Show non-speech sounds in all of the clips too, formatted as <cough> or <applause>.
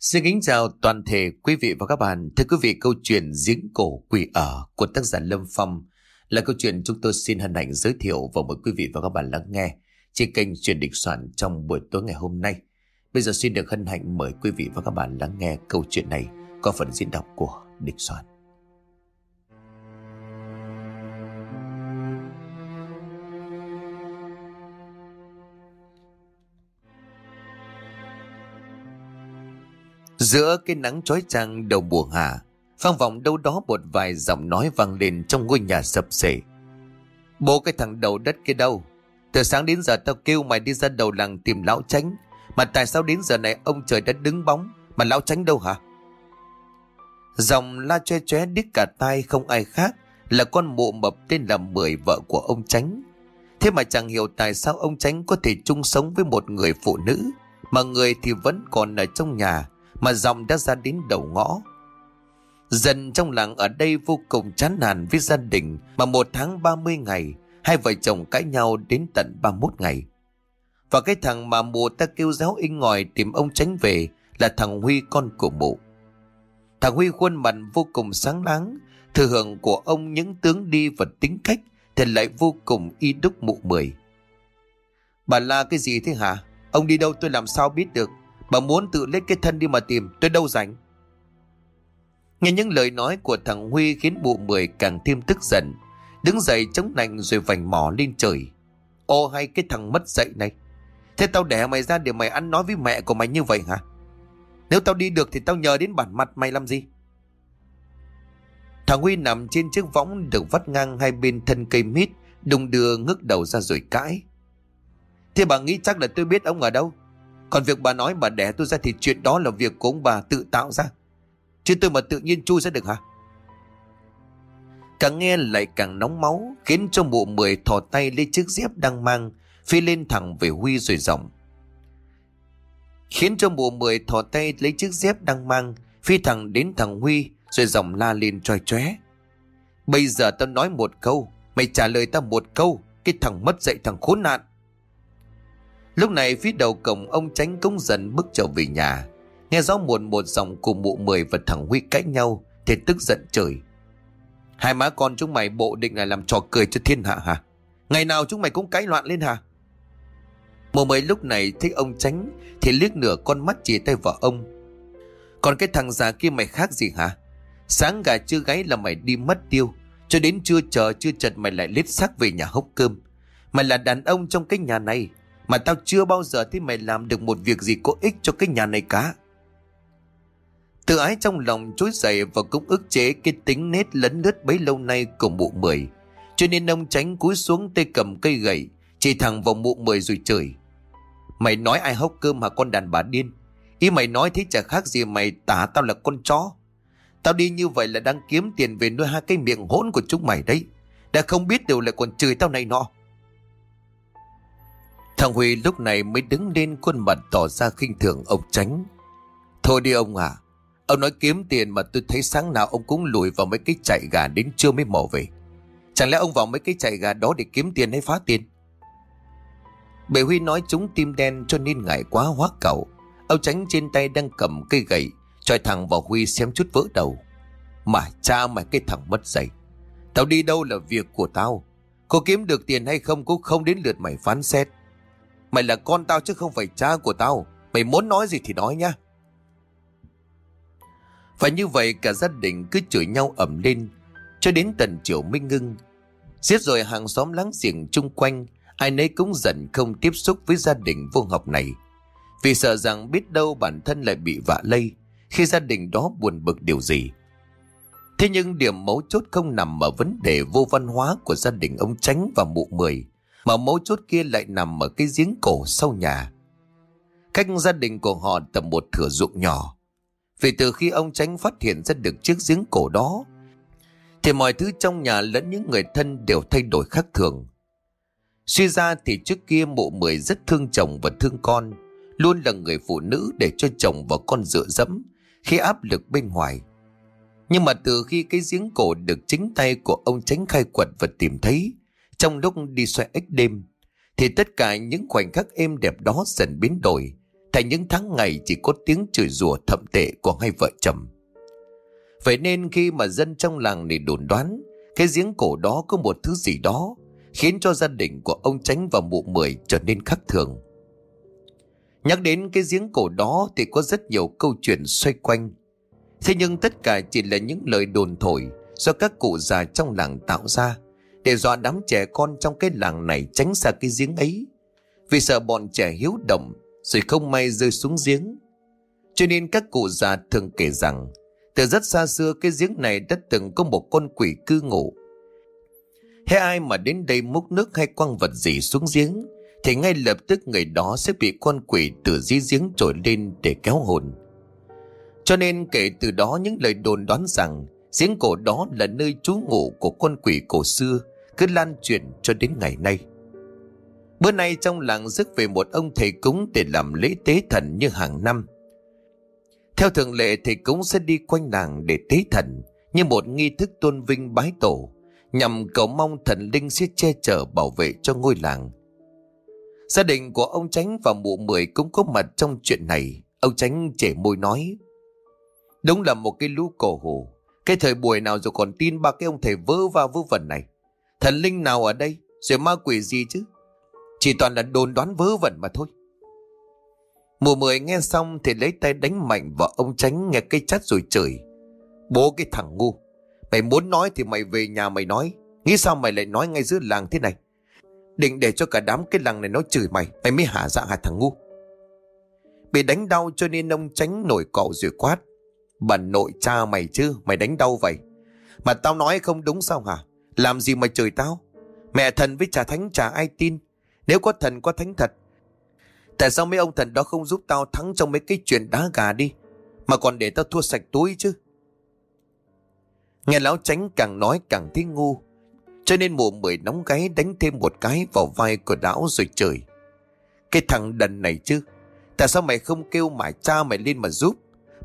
Xin kính chào toàn thể quý vị và các bạn. Thưa quý vị, câu chuyện Giếng cổ quỷ ở của tác giả Lâm Phong là câu chuyện chúng tôi xin hân hạnh giới thiệu và mời quý vị và các bạn lắng nghe trên kênh truyền địch soạn trong buổi tối ngày hôm nay. Bây giờ xin được hân hạnh mời quý vị và các bạn lắng nghe câu chuyện này qua phần diễn đọc của địch soạn. Giữa cái nắng chói chang đầu mùa hạ, vang vọng đâu đó một vài giọng nói vang lên trong ngôi nhà sập sệ. Bố cái thằng đầu đất kia đâu? Từ sáng đến giờ tao kêu mày đi ra đầu làng tìm lão tránh. Mà tại sao đến giờ này ông trời đã đứng bóng, mà lão tránh đâu hả? Dòng la che choé đít cả tai không ai khác là con mụ mập tên là Mười vợ của ông Tránh. Thế mà chẳng hiểu tại sao ông Tránh có thể chung sống với một người phụ nữ mà người thì vẫn còn ở trong nhà mà dòng đã ra đến đầu ngõ. Dần trong làng ở đây vô cùng chán nản với gia đình mà một tháng 30 ngày, hai vợ chồng cãi nhau đến tận 31 ngày. Và cái thằng mà mụ ta kêu giáo in ngòi tìm ông tránh về là thằng Huy con của mụ. Thằng Huy khuôn mặt vô cùng sáng láng, thừa hưởng của ông những tướng đi và tính cách thì lại vô cùng y đúc mụ mười. Bà la cái gì thế hả? Ông đi đâu tôi làm sao biết được? Bà muốn tự lấy cái thân đi mà tìm, Tôi đâu rảnh? Nghe những lời nói của thằng Huy Khiến bụ mười càng thêm tức giận. Đứng dậy chống nạnh rồi vành mỏ lên trời. Ô, hay cái thằng mất dậy này. Thế tao đẻ mày ra để mày ăn nói với mẹ của mày như vậy hả? Nếu tao đi được thì tao nhờ đến bản mặt mày làm gì? Thằng Huy nằm trên chiếc võng được vắt ngang hai bên thân cây mít, Đùng đưa ngước đầu ra rồi cãi. Thế bà nghĩ chắc là tôi biết ông ở đâu? Còn việc bà nói bà đẻ tôi ra thì chuyện đó là việc của ông bà tự tạo ra. Chứ tôi mà tự nhiên chui ra được hả? Càng nghe lại càng nóng máu, Khiến cho mụ mười thò tay lấy chiếc dép đang mang, Phi lên thẳng về Huy rồi giọng Khiến cho mụ mười thò tay lấy chiếc dép đang mang, Phi thẳng đến thằng Huy, Rồi giọng la lên troi chóe Bây giờ tao nói một câu, Mày trả lời tao một câu, Cái thằng mất dạy thằng khốn nạn Lúc này phía đầu cổng ông tránh cũng dần bước trở về nhà. Nghe rõ muộn một dòng cùng mụ mười và thằng Huy cãi nhau, thì tức giận trời. Hai má con chúng mày bộ định là làm trò cười cho thiên hạ hả? Ngày nào chúng mày cũng cãi loạn lên hả? Mụ mười lúc này thấy ông tránh, thì liếc nửa con mắt chỉ tay vào ông. Còn cái thằng già kia mày khác gì hả? Sáng gà chưa gáy là mày đi mất tiêu. Cho đến trưa chờ chưa chật mày lại lết xác về nhà hốc cơm. Mày là đàn ông trong cái nhà này mà tao chưa bao giờ thấy mày làm được một việc gì có ích cho cái nhà này cả. Tự ái trong lòng trỗi dậy và cũng ức chế cái tính nết lấn lướt bấy lâu nay của mụ mười. Cho nên ông tránh cúi xuống tay cầm cây gậy, chỉ thẳng vào mụ mười rồi chửi. Mày nói ai hốc cơm hả con đàn bà điên? Ý mày nói thế chả khác gì mày tả tao là con chó. Tao đi như vậy là đang kiếm tiền về nuôi hai cái miệng hỗn của chúng mày đấy. Đã không biết điều lại còn chửi tao này nọ. Thằng Huy lúc này mới đứng lên khuôn mặt tỏ ra khinh thường ông tránh. Thôi đi ông à, ông nói kiếm tiền mà tôi thấy sáng nào ông cũng lùi vào mấy cái chạy gà đến trưa mới mò về. Chẳng lẽ ông vào mấy cái chạy gà đó để kiếm tiền hay phá tiền? Bệ Huy nói chúng tim đen cho nên ngại quá hóa cậu. Ông tránh trên tay đang cầm cây gậy, choi thẳng vào Huy xem chút vỡ đầu. Mà cha mày cái thằng mất dạy. Tao đi đâu là việc của tao. Có kiếm được tiền hay không cũng không đến lượt mày phán xét. Mày là con tao chứ không phải cha của tao. Mày muốn nói gì thì nói nhá. Và như vậy cả gia đình cứ chửi nhau ẩm lên, cho đến tận chiều minh ngưng. Giết rồi hàng xóm láng giềng chung quanh, ai nấy cũng giận không tiếp xúc với gia đình vô học này. Vì sợ rằng biết đâu bản thân lại bị vạ lây, khi gia đình đó buồn bực điều gì. Thế nhưng điểm mấu chốt không nằm ở vấn đề vô văn hóa của gia đình ông Tránh và mụ mười mà mấu chốt kia lại nằm ở cái giếng cổ sau nhà. Cách gia đình của họ tầm một thửa ruộng nhỏ. Vì từ khi ông Tránh phát hiện ra được chiếc giếng cổ đó, thì mọi thứ trong nhà lẫn những người thân đều thay đổi khác thường. Suy ra thì trước kia mụ mười rất thương chồng và thương con, luôn là người phụ nữ để cho chồng và con dựa dẫm khi áp lực bên ngoài. Nhưng mà từ khi cái giếng cổ được chính tay của ông Tránh khai quật và tìm thấy, trong lúc đi xoay ếch đêm, thì tất cả những khoảnh khắc êm đẹp đó dần biến đổi, Thành những tháng ngày chỉ có tiếng chửi rủa thậm tệ của hai vợ chồng. Vậy nên khi mà dân trong làng này đồn đoán Cái giếng cổ đó có một thứ gì đó Khiến cho gia đình của ông Tránh và mụ mười trở nên khắc thường. Nhắc đến cái giếng cổ đó thì có rất nhiều câu chuyện xoay quanh. Thế nhưng tất cả chỉ là những lời đồn thổi do các cụ già trong làng tạo ra để dọa đám trẻ con trong cái làng này tránh xa cái giếng ấy. Vì sợ bọn trẻ hiếu động, rồi không may rơi xuống giếng. Cho nên các cụ già thường kể rằng, từ rất xa xưa cái giếng này đã từng có một con quỷ cư ngụ. Hễ ai mà đến đây múc nước hay quăng vật gì xuống giếng, thì ngay lập tức người đó sẽ bị con quỷ từ dưới giếng trồi lên để kéo hồn. Cho nên kể từ đó những lời đồn đoán rằng giếng cổ đó là nơi trú ngụ của con quỷ cổ xưa, cứ lan truyền cho đến ngày nay. Bữa nay trong làng rước về một ông thầy cúng để làm lễ tế thần như hàng năm. Theo thường lệ, thầy cúng sẽ đi quanh làng để tế thần, như một nghi thức tôn vinh bái tổ, nhằm cầu mong thần linh sẽ che chở bảo vệ cho ngôi làng. Gia đình của ông Tránh và mụ mười cũng có mặt trong chuyện này. Ông Tránh trẻ môi nói, Đúng là một cái lũ cổ hủ cái thời buổi nào rồi còn tin ba cái ông thầy vớ va vớ vẩn này? Thần linh nào ở đây? Rồi ma quỷ gì chứ? Chỉ toàn là đồn đoán vớ vẩn mà thôi. Mùa mười nghe xong Thì lấy tay đánh mạnh vào ông tránh Nghe cây chát rồi chửi. Bố cái thằng ngu, Mày muốn nói thì mày về nhà mày nói. Nghĩ sao mày lại nói ngay giữa làng thế này? Định để cho cả đám cái làng này nó chửi mày Mày mới hả dạ hả thằng ngu. Bị đánh đau cho nên ông tránh nổi cậu rồi quát. Bà nội cha mày chứ, Mày đánh đau vậy? Mà tao nói không đúng sao hả? Làm gì mà chửi tao? Mẹ thần với cha thánh chả ai tin? Nếu có thần, có thánh thật. Tại sao mấy ông thần đó không giúp tao thắng trong mấy cái chuyện đá gà đi? Mà còn để tao thua sạch túi chứ. Nghe lão tránh càng nói càng thấy ngu, Cho nên mùa mười nóng gáy đánh thêm một cái vào vai của lão rồi trời Cái thằng đần này chứ, Tại sao mày không kêu mải cha mày lên mà giúp?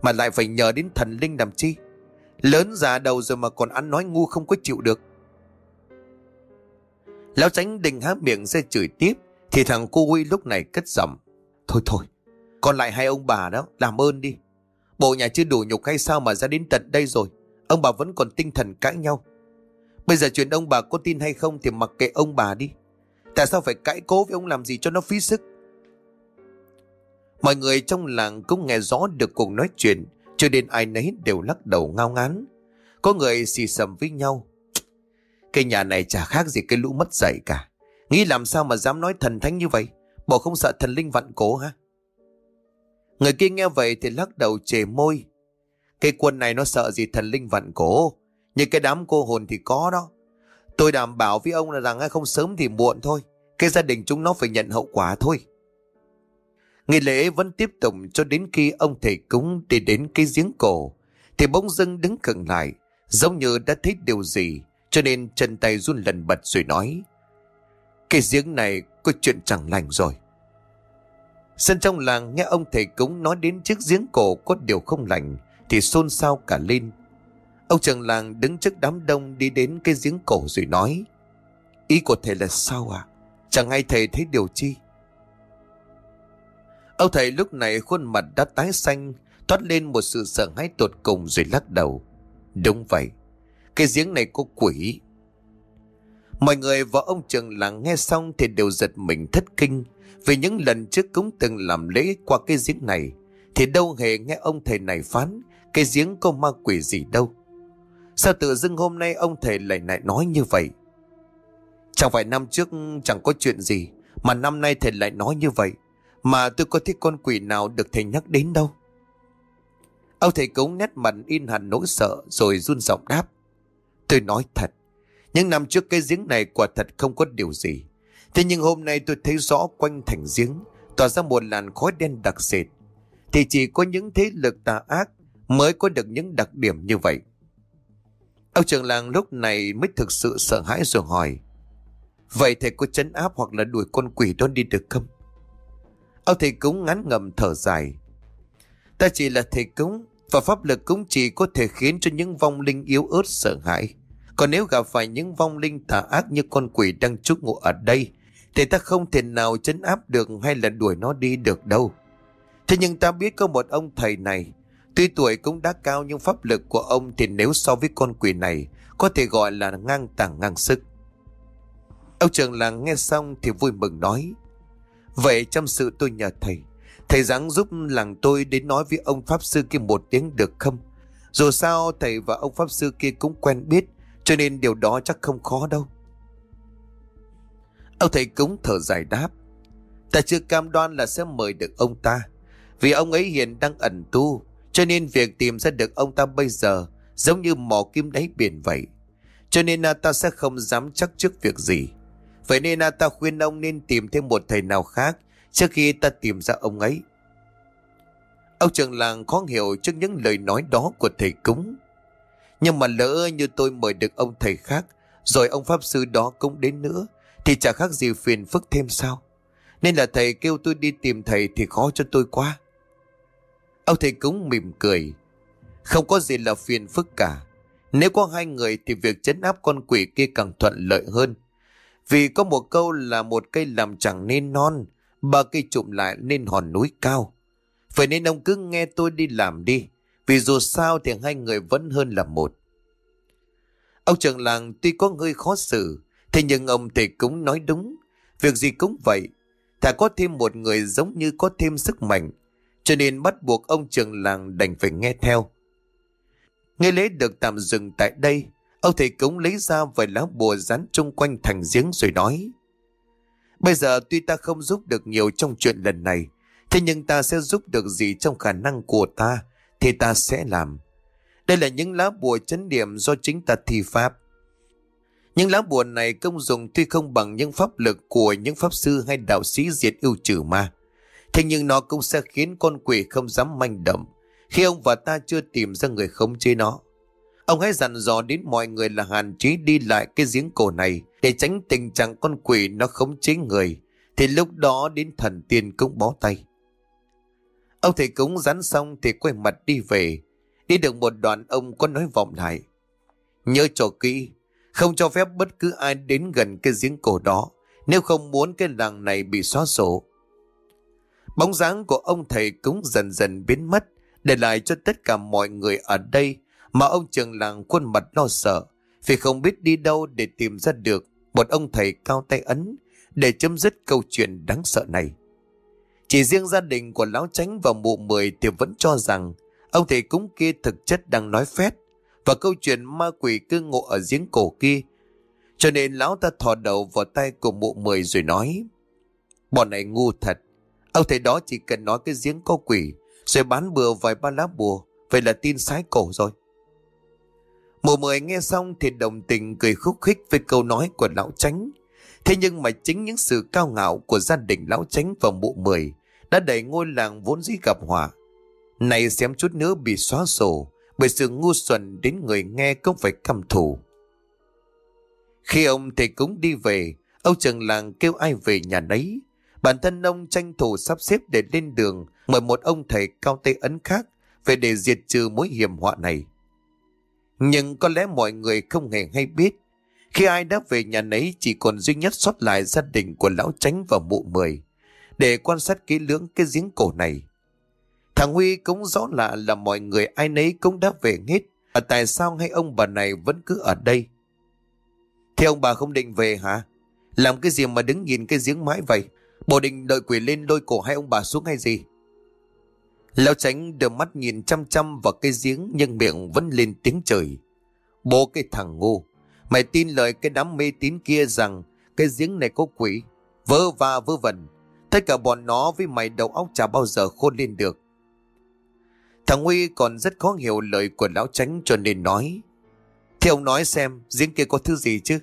Mà lại phải nhờ đến thần linh làm chi? Lớn già đầu rồi mà còn ăn nói ngu không có chịu được. Lão tránh định há miệng ra chửi tiếp, Thì thằng cô Huy lúc này cất giọng, Thôi thôi, Còn lại hai ông bà đó, làm ơn đi. Bộ nhà chưa đủ nhục hay sao mà ra đến tận đây rồi, Ông bà vẫn còn tinh thần cãi nhau. Bây giờ chuyện ông bà có tin hay không Thì mặc kệ ông bà đi. Tại sao phải cãi cố với ông làm gì cho nó phí sức? Mọi người trong làng cũng nghe rõ được cuộc nói chuyện, Cho nên ai nấy đều lắc đầu ngao ngán. Có người xì xầm với nhau. Cái nhà này chả khác gì cái lũ mất dạy cả. Nghĩ làm sao mà dám nói thần thánh như vậy? Bỏ không sợ thần linh vặn cổ ha Người kia nghe vậy thì lắc đầu chề môi. Cái quân này nó sợ gì thần linh vặn cổ? Nhưng cái đám cô hồn thì có đó. Tôi đảm bảo với ông là rằng không sớm thì muộn thôi. Cái gia đình chúng nó phải nhận hậu quả thôi. Ngày lễ vẫn tiếp tục cho đến khi ông thầy cúng đi đến cái giếng cổ. Thì bỗng dưng đứng khựng lại, giống như đã thấy điều gì, cho nên chân tay run lần bật rồi nói. Cái giếng này có chuyện chẳng lành rồi. Sân trong làng nghe ông thầy cúng nói đến chiếc giếng cổ có điều không lành, thì xôn xao cả lên. Ông trưởng làng đứng trước đám đông đi đến cái giếng cổ rồi nói. Ý của thầy là sao à? Chẳng ai thầy thấy điều chi? Ông thầy lúc này khuôn mặt đã tái xanh, thoát lên một sự sợ hãi tột cùng rồi lắc đầu. Đúng vậy, cái giếng này có quỷ. Mọi người và ông trường làng nghe xong thì đều giật mình thất kinh vì những lần trước cũng từng làm lễ qua cái giếng này thì đâu hề nghe ông thầy này phán cái giếng có ma quỷ gì đâu. Sao tự dưng hôm nay ông thầy lại lại nói như vậy? Chẳng phải năm trước chẳng có chuyện gì mà năm nay thầy lại nói như vậy. Mà tôi có thấy con quỷ nào được thầy nhắc đến đâu. Ông thầy cúng nét mặt in hẳn nỗi sợ rồi run giọng đáp. Tôi nói thật, những năm trước cái giếng này quả thật không có điều gì. Thế nhưng hôm nay tôi thấy rõ quanh thành giếng tỏa ra một làn khói đen đặc sệt. Thì chỉ có những thế lực tà ác mới có được những đặc điểm như vậy. Ông trưởng làng lúc này mới thực sự sợ hãi rồi hỏi. Vậy thầy có chấn áp hoặc là đuổi con quỷ đó đi được không? Ông thầy cúng ngắn ngầm thở dài. Ta chỉ là thầy cúng, và pháp lực cũng chỉ có thể khiến cho những vong linh yếu ớt sợ hãi. Còn nếu gặp phải những vong linh tà ác như con quỷ đang trú ngụ ở đây, thì ta không thể nào chấn áp được hay là đuổi nó đi được đâu. Thế nhưng ta biết có một ông thầy này, tuy tuổi cũng đã cao nhưng pháp lực của ông thì nếu so với con quỷ này, có thể gọi là ngang tàng ngang sức. Ông trường làng nghe xong thì vui mừng nói, Vậy trong sự tôi nhờ thầy, thầy ráng giúp làng tôi đến nói với ông Pháp Sư kia một tiếng được không? Dù sao thầy và ông Pháp Sư kia cũng quen biết, cho nên điều đó chắc không khó đâu. Ông thầy cúng thở dài đáp. Ta chưa cam đoan là sẽ mời được ông ta. Vì ông ấy hiện đang ẩn tu, cho nên việc tìm ra được ông ta bây giờ giống như mò kim đáy biển vậy. Cho nên à, ta sẽ không dám chắc trước việc gì. Vậy nên à, ta khuyên ông nên tìm thêm một thầy nào khác trước khi ta tìm ra ông ấy. Ông trưởng làng khó hiểu trước những lời nói đó của thầy cúng. Nhưng mà lỡ như tôi mời được ông thầy khác, rồi ông pháp sư đó cũng đến nữa, thì chả khác gì phiền phức thêm sao. Nên là thầy kêu tôi đi tìm thầy thì khó cho tôi quá. Ông thầy cúng mỉm cười. Không có gì là phiền phức cả. Nếu có hai người thì việc chấn áp con quỷ kia càng thuận lợi hơn. Vì có một câu là một cây làm chẳng nên non, ba cây trụm lại nên hòn núi cao. Vậy nên ông cứ nghe tôi đi làm đi, vì dù sao thì hai người vẫn hơn là một. Ông trưởng làng tuy có hơi khó xử, thế nhưng ông thì cũng nói đúng. Việc gì cũng vậy, thà có thêm một người giống như có thêm sức mạnh, cho nên bắt buộc ông trưởng làng đành phải nghe theo. Nghe lễ được tạm dừng tại đây, ông thầy cúng lấy ra vài lá bùa dán chung quanh thành giếng rồi nói. Bây giờ tuy ta không giúp được nhiều trong chuyện lần này, thế nhưng ta sẽ giúp được gì trong khả năng của ta, thì ta sẽ làm. Đây là những lá bùa chấn điểm do chính ta thi pháp. Những lá bùa này công dụng tuy không bằng những pháp lực của những pháp sư hay đạo sĩ diệt yêu trừ ma. Thế nhưng nó cũng sẽ khiến con quỷ không dám manh động khi ông và ta chưa tìm ra người khống chế nó. Ông hãy dặn dò đến mọi người là hạn chế đi lại cái giếng cổ này để tránh tình trạng con quỷ nó khống chế người. Thì lúc đó đến thần tiên cũng bó tay. Ông thầy cúng rắn xong thì quay mặt đi về. Đi được một đoạn ông có nói vọng lại. Nhớ cho kỹ, không cho phép bất cứ ai đến gần cái giếng cổ đó, nếu không muốn cái làng này bị xóa sổ. Bóng dáng của ông thầy cũng dần dần biến mất, để lại cho tất cả mọi người ở đây mà ông trường làng khuôn mặt lo sợ, vì không biết đi đâu để tìm ra được một ông thầy cao tay ấn để chấm dứt câu chuyện đáng sợ này. Chỉ riêng gia đình của Lão Tránh và mụ mười thì vẫn cho rằng ông thầy cúng kia thực chất đang nói phét và câu chuyện ma quỷ cư ngộ ở giếng cổ kia. Cho nên lão ta thò đầu vào tay của mụ mười rồi nói Bọn này ngu thật. Ông thầy đó chỉ cần nói cái giếng có quỷ rồi bán bừa vài ba lá bùa. Vậy là tin sái cổ rồi mộ mười nghe xong thì đồng tình cười khúc khích với câu nói của lão tránh. Thế nhưng mà chính những sự cao ngạo của gia đình lão tránh và mụ mười đã đẩy ngôi làng vốn dĩ gặp họa. Này xem chút nữa bị xóa sổ bởi sự ngu xuẩn đến người nghe cũng phải căm thù. Khi ông thầy cúng đi về, ông trường làng kêu ai về nhà nấy. Bản thân ông tranh thủ sắp xếp để lên đường mời một ông thầy cao tay ấn khác về để diệt trừ mối hiểm họa này. Nhưng có lẽ mọi người không hề hay biết. Khi ai đã về nhà nấy chỉ còn duy nhất sót lại gia đình của lão tránh và mụ mười. Để quan sát kỹ lưỡng cái giếng cổ này. Thằng Huy cũng rõ lạ là mọi người ai nấy cũng đã về hết. À, tại sao hai ông bà này vẫn cứ ở đây? Thế ông bà không định về hả? Làm cái gì mà đứng nhìn cái giếng mãi vậy? Bộ định đợi quỷ lên lôi cổ hai ông bà xuống hay gì? Lão tránh đưa mắt nhìn chăm chăm vào cái giếng nhưng miệng vẫn lên tiếng trời. Bố cái thằng ngu, mày tin lời cái đám mê tín kia rằng cái giếng này có quỷ, vơ va vơ vẩn. Tất cả bọn nó với mày đầu óc chả bao giờ khôn lên được. Thằng Huy còn rất khó hiểu lời của lão tránh cho nên nói. Thì ông nói xem giếng kia có thứ gì chứ?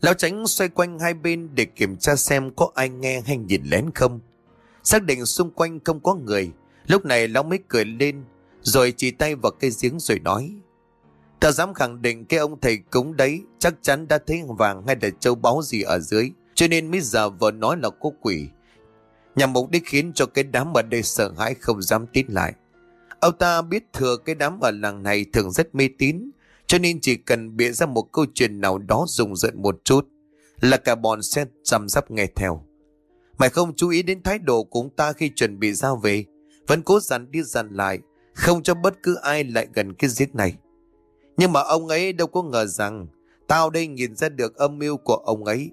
Lão tránh xoay quanh hai bên để kiểm tra xem có ai nghe hay nhìn lén không. Xác định xung quanh không có người. Lúc này lão mới cười lên, Rồi chỉ tay vào cây giếng rồi nói. Ta dám khẳng định cái ông thầy cúng đấy Chắc chắn đã thấy vàng hay là châu báu gì ở dưới, Cho nên mới giờ vợ nói là có quỷ. Nhằm mục đích khiến cho cái đám ở đây sợ hãi không dám tin lại. Ông ta biết thừa cái đám ở làng này thường rất mê tín, Cho nên chỉ cần bịa ra một câu chuyện nào đó dùng giận một chút, Là cả bọn sẽ chăm sắp nghe theo. Mày không chú ý đến thái độ của ông ta khi chuẩn bị giao về. Vẫn cố dặn đi dặn lại. Không cho bất cứ ai lại gần cái giết này. Nhưng mà ông ấy đâu có ngờ rằng, Tao đây nhìn ra được âm mưu của ông ấy.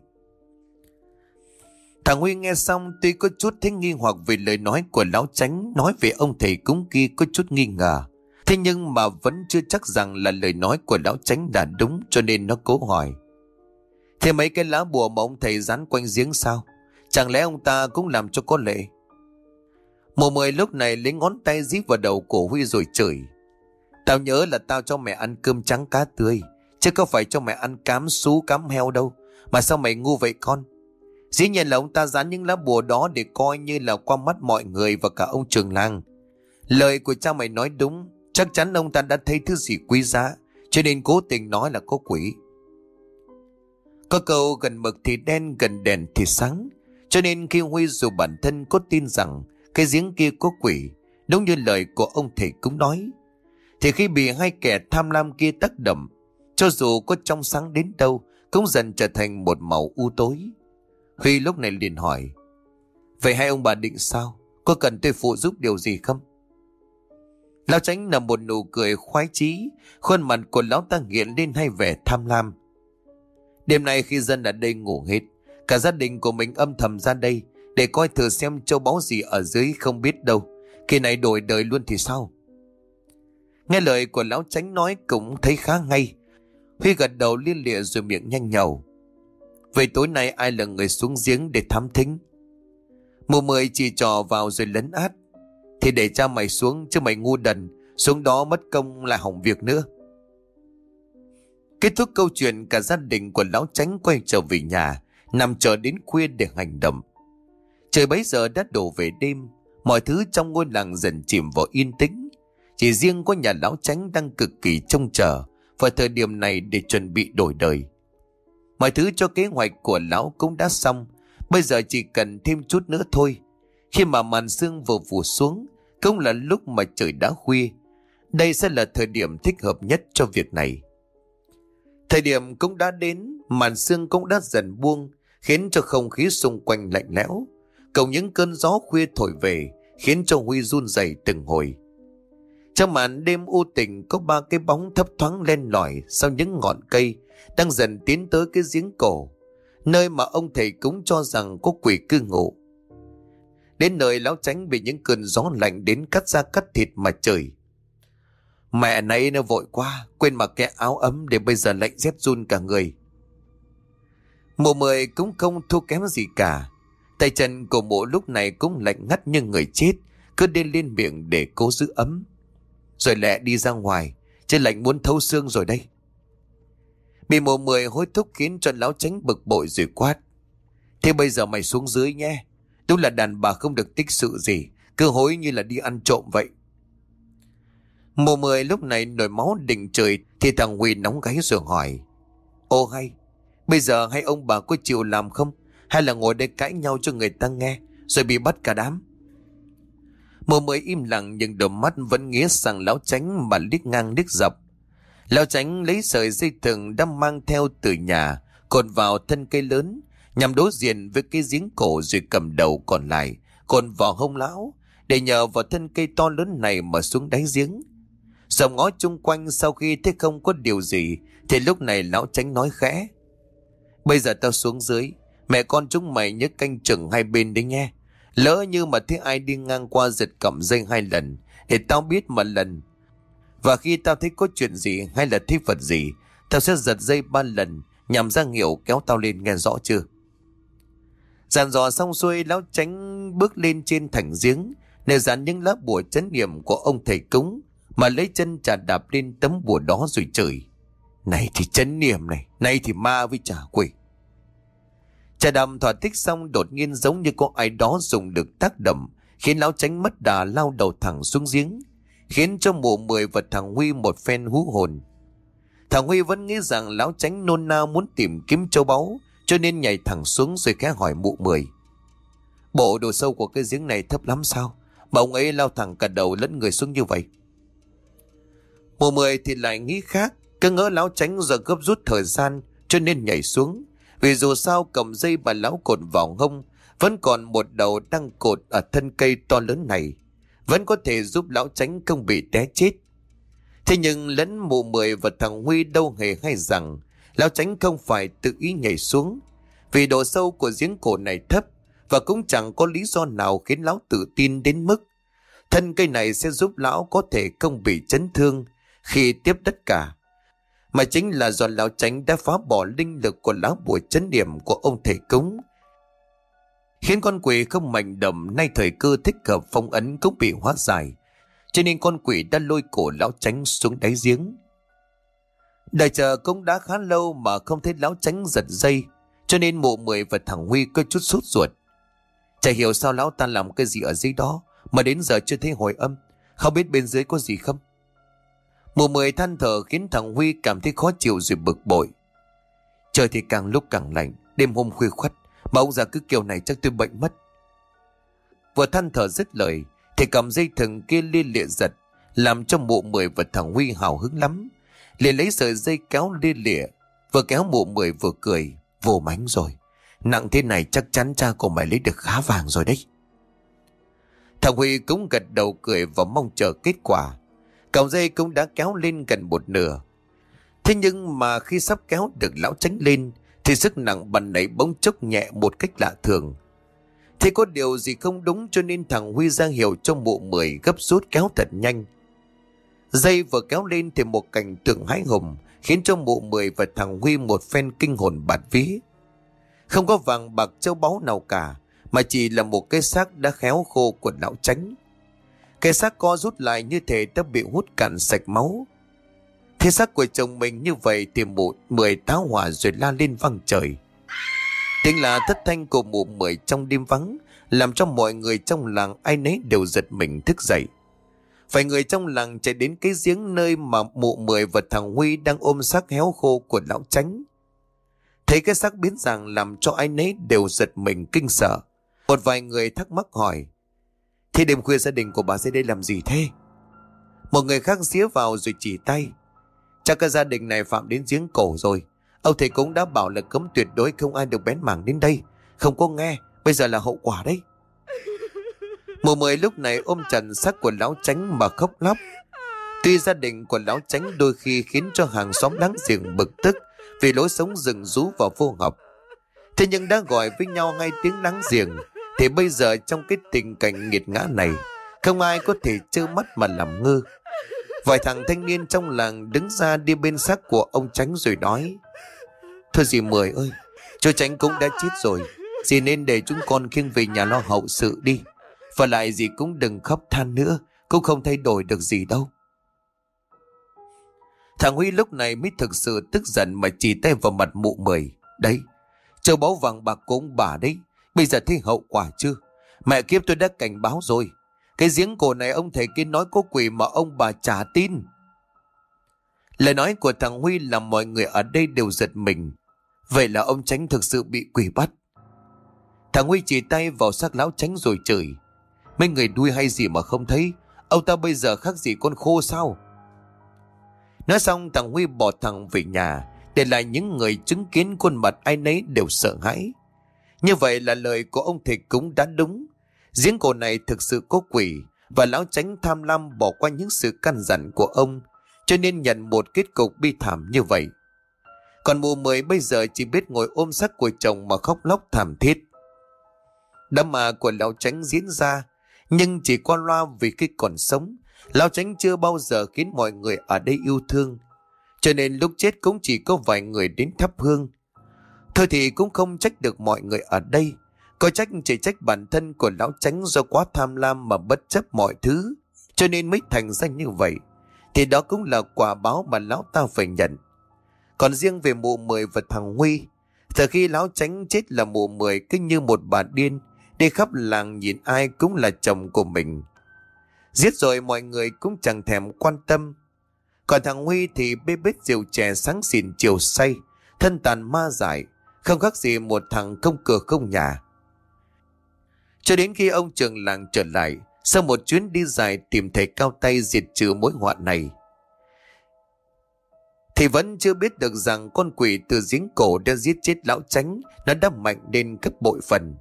Thằng Huy nghe xong tuy có chút thấy nghi hoặc về lời nói của lão tránh nói về ông thầy cúng kia có chút nghi ngờ. Thế nhưng mà vẫn chưa chắc rằng là lời nói của lão tránh là đúng cho nên nó cố hỏi. Thế mấy cái lá bùa mà ông thầy dán quanh giếng sao? Chẳng lẽ ông ta cũng làm cho có lệ? Mùa mười lúc này lấy ngón tay díp vào đầu của Huy rồi chửi. Tao nhớ là tao cho mẹ ăn cơm trắng cá tươi. Chứ có phải cho mẹ ăn cám sú, cám heo đâu. Mà sao mày ngu vậy con? Dĩ nhiên là ông ta dán những lá bùa đó để coi như là qua mắt mọi người và cả ông trường làng. Lời của cha mày nói đúng. Chắc chắn ông ta đã thấy thứ gì quý giá. Cho nên cố tình nói là có quỷ. Có câu, gần mực thì đen, gần đèn thì sáng. Cho nên khi Huy dù bản thân có tin rằng cái giếng kia có quỷ, đúng như lời của ông thầy cũng nói, thì khi bị hai kẻ tham lam kia tác động, cho dù có trong sáng đến đâu, cũng dần trở thành một màu u tối. Huy lúc này liền hỏi, Vậy hai ông bà định sao? Có cần tôi phụ giúp điều gì không? Lão tránh nằm một nụ cười khoái chí, khuôn mặt của lão ta hiện lên hay vẻ tham lam. Đêm nay khi dân ở đây ngủ hết, cả gia đình của mình âm thầm ra đây để coi thử xem châu báu gì ở dưới không biết đâu. Khi này đổi đời luôn thì sao? Nghe lời của lão tránh nói cũng thấy khá ngay, Huy gật đầu liên lịa rồi miệng nhanh nhầu. Vậy tối nay ai là người xuống giếng để thám thính? Mùa mười chỉ trò vào rồi lấn át. Thì để cha mày xuống chứ mày ngu đần. Xuống đó mất công lại hỏng việc nữa. Kết thúc câu chuyện cả gia đình của lão tránh quay trở về nhà. Nằm chờ đến khuya để hành động. Trời bấy giờ đã đổ về đêm. Mọi thứ trong ngôi làng dần chìm vào yên tĩnh. Chỉ riêng có nhà lão tránh đang cực kỳ trông chờ vào thời điểm này để chuẩn bị đổi đời. Mọi thứ cho kế hoạch của lão cũng đã xong, bây giờ chỉ cần thêm chút nữa thôi. Khi mà màn sương vừa phủ xuống, cũng là lúc mà trời đã khuya. Đây sẽ là thời điểm thích hợp nhất cho việc này. Thời điểm cũng đã đến, màn sương cũng đã dần buông, khiến cho không khí xung quanh lạnh lẽo. Cộng những cơn gió khuya thổi về, khiến cho Huy run rẩy từng hồi. Trong màn đêm u tình có ba cái bóng thấp thoáng len lỏi sau những ngọn cây đang dần tiến tới cái giếng cổ, nơi mà ông thầy cũng cho rằng có quỷ cư ngụ. Đến nơi lão tránh bị những cơn gió lạnh đến cắt da cắt thịt mà trời. Mẹ nãy nó vội quá, quên mặc cái áo ấm để bây giờ lạnh rét run cả người. Mùa mười cũng không thua kém gì cả. Tay chân của mụ lúc này cũng lạnh ngắt như người chết, cứ đên lên miệng để cố giữ ấm. Rồi lẹ đi ra ngoài Trên lạnh muốn thấu xương rồi đây. Bị mùa mười hối thúc khiến cho lão tránh bực bội rồi quát. Thế bây giờ mày xuống dưới nhé. Đúng là đàn bà không được tích sự gì Cứ hối như là đi ăn trộm vậy. Mùa mười lúc này nổi máu đỉnh trời Thì thằng Huy nóng gáy rồi hỏi. Ô hay Bây giờ hay ông bà có chịu làm không Hay là ngồi đây cãi nhau cho người ta nghe Rồi bị bắt cả đám Mùa mới im lặng nhưng đôi mắt vẫn nghĩa sang lão tránh mà liếc ngang liếc dọc. Lão tránh lấy sợi dây thừng đang mang theo từ nhà, cột vào thân cây lớn, nhằm đối diện với cái giếng cổ rồi cầm đầu còn lại, cột vào hông lão, để nhờ vào thân cây to lớn này mà xuống đáy giếng. Dòng ngó chung quanh sau khi thấy không có điều gì, thì lúc này lão tránh nói khẽ. Bây giờ tao xuống dưới, mẹ con chúng mày nhớ canh chừng hai bên đấy nghe. Lỡ như mà thấy ai đi ngang qua giật cẩm dây hai lần Thì tao biết một lần. Và khi tao thấy có chuyện gì hay là thấy vật gì Tao sẽ giật dây ba lần Nhằm ra hiệu kéo tao lên nghe rõ chưa? Giàn dò xong xuôi Lão tránh bước lên trên thành giếng Để dán những lá bùa chấn niệm của ông thầy cúng Mà lấy chân trà đạp lên tấm bùa đó rồi chửi. Này thì chấn niệm này Này thì ma với trả quỷ Trà đàm thỏa thích xong đột nhiên giống như có ai đó dùng được tác động, khiến lão tránh mất đà lao đầu thẳng xuống giếng, khiến cho mụ mười và thằng Huy một phen hú hồn. Thằng Huy vẫn nghĩ rằng lão tránh nôn nao muốn tìm kiếm châu báu, cho nên nhảy thẳng xuống rồi khẽ hỏi mụ mười. Bộ độ sâu của cái giếng này thấp lắm sao? Mà ông ấy lao thẳng cả đầu lẫn người xuống như vậy. Mụ mười thì lại nghĩ khác, cứ ngỡ lão tránh giờ gấp rút thời gian, cho nên nhảy xuống. Vì dù sao cầm dây bà lão cột vào hông, Vẫn còn một đầu đang cột ở thân cây to lớn này. Vẫn có thể giúp lão tránh không bị té chết. Thế nhưng lẫn mụ mười và thằng Huy đâu hề hay rằng lão tránh không phải tự ý nhảy xuống. Vì độ sâu của giếng cổ này thấp, và cũng chẳng có lý do nào khiến lão tự tin đến mức thân cây này sẽ giúp lão có thể không bị chấn thương khi tiếp đất cả. Mà chính là do lão tránh đã phá bỏ linh lực của lão bùa chấn điểm của ông thầy cúng. Khiến con quỷ không mạnh động nay thời cơ thích hợp phong ấn cũng bị hóa giải. Cho nên con quỷ đã lôi cổ lão tránh xuống đáy giếng. Đợi chờ cũng đã khá lâu mà không thấy lão tránh giật dây. Cho nên mụ mười và thằng Huy có chút sốt ruột. Chả hiểu sao lão ta làm cái gì ở dưới đó, mà đến giờ chưa thấy hồi âm. Không biết bên dưới có gì không? Mùa mười than thở khiến thằng Huy cảm thấy khó chịu rồi bực bội. Trời thì càng lúc càng lạnh, đêm hôm khuya khuất, mà ông già cứ kiểu này chắc tôi bệnh mất. Vừa than thở dứt lời, thì cầm dây thừng kia liên lịa giật, làm cho mụ mười và thằng Huy hào hứng lắm. liền lấy sợi dây kéo liên lịa, vừa kéo mụ mười vừa cười, vô mánh rồi. Nặng thế này chắc chắn cha của mày lấy được khá vàng rồi đấy. Thằng Huy cũng gật đầu cười và mong chờ kết quả. Còng dây cũng đã kéo lên gần một nửa. Thế nhưng mà khi sắp kéo được lão tránh lên, thì sức nặng bàn nảy bỗng chốc nhẹ một cách lạ thường. Thế có điều gì không đúng cho nên thằng Huy ra hiệu cho mụ mười gấp rút kéo thật nhanh. Dây vừa kéo lên thì một cảnh tượng hãi hùng khiến cho mụ mười và thằng Huy một phen kinh hồn bạt ví. Không có vàng bạc châu báu nào cả, mà chỉ là một cái xác đã khéo khô của lão tránh. Cái xác co rút lại như thể đã bị hút cạn sạch máu. Thế xác của chồng mình như vậy thì mụ mười táo hỏa rồi la lên văng trời. Tiếng là thất thanh của mụ mười trong đêm vắng, làm cho mọi người trong làng ai nấy đều giật mình thức dậy. Phải người trong làng chạy đến cái giếng nơi mà mụ mười và thằng Huy đang ôm xác héo khô của lão tránh. Thấy cái xác biến dạng làm cho ai nấy đều giật mình kinh sợ. Một vài người thắc mắc hỏi Thế đêm khuya gia đình của bà sẽ đây làm gì thế? Một người khác xía vào rồi chỉ tay. Chắc cái gia đình này phạm đến giếng cổ rồi. Ông thầy cũng đã bảo là cấm tuyệt đối không ai được bén mảng đến đây. Không có nghe Bây giờ là hậu quả đấy. Mùa mười lúc này ôm trần xác của lão tránh mà khóc lóc. Tuy gia đình của lão tránh đôi khi khiến cho hàng xóm láng giềng bực tức Vì lối sống rừng rú và vô hợp, Thế nhưng đã gọi với nhau ngay tiếng láng giềng. Thì bây giờ trong cái tình cảnh nghiệt ngã này, Không ai có thể trơ mắt mà làm ngơ. Vài thằng thanh niên trong làng đứng ra đi bên xác của ông Tránh rồi nói Thôi dì Mười ơi Chú Tránh cũng đã chết rồi, Dì nên để chúng con khiêng về nhà lo hậu sự đi. Và lại dì cũng đừng khóc than nữa, Cũng không thay đổi được gì đâu. Thằng Huy lúc này mới thực sự tức giận mà chỉ tay vào mặt mụ mười. Đấy, Châu báu vàng bạc của ông bà đấy Bây giờ thấy hậu quả chưa Mẹ kiếp tôi đã cảnh báo rồi. Cái giếng cổ này ông thầy kia nói có quỷ mà ông bà trả tin. Lời nói của thằng Huy làm mọi người ở đây đều giật mình. Vậy là ông Tránh thực sự bị quỷ bắt. Thằng Huy chỉ tay vào xác lão Tránh rồi chửi. Mấy người đuôi hay gì mà không thấy? Ông ta bây giờ khác gì con khô sao? Nói xong, thằng Huy bỏ thằng về nhà, để lại những người chứng kiến khuôn mặt ai nấy đều sợ hãi. Như vậy là lời của ông thầy cũng đã đúng. Giếng cổ này thực sự có quỷ và lão tránh tham lam bỏ qua những sự căn dặn của ông, cho nên nhận một kết cục bi thảm như vậy. Còn mùa mười bây giờ chỉ biết ngồi ôm xác của chồng mà khóc lóc thảm thiết. Đám mà của lão tránh diễn ra, nhưng chỉ qua loa vì khi còn sống lão tránh chưa bao giờ khiến mọi người ở đây yêu thương, cho nên lúc chết cũng chỉ có vài người đến thắp hương. Thôi thì cũng không trách được mọi người ở đây. Có trách chỉ trách bản thân của lão tránh do quá tham lam mà bất chấp mọi thứ. Cho nên mới thành danh như vậy. Thì đó cũng là quả báo mà lão ta phải nhận. Còn riêng về mụ mười và thằng Huy. Từ khi lão tránh chết là mụ mười cứ như một bà điên. Đi khắp làng nhìn ai cũng là chồng của mình. Giết rồi mọi người cũng chẳng thèm quan tâm còn thằng Huy thì bê bết rượu chè sáng xỉn chiều say, thân tàn ma dại, không khác gì một thằng không cửa không nhà. Cho đến khi ông trường làng trở lại, sau một chuyến đi dài tìm thầy cao tay diệt trừ mối họa này, thì vẫn chưa biết được rằng con quỷ từ giếng cổ đã giết chết lão tránh, nó đã mạnh lên gấp bội phần.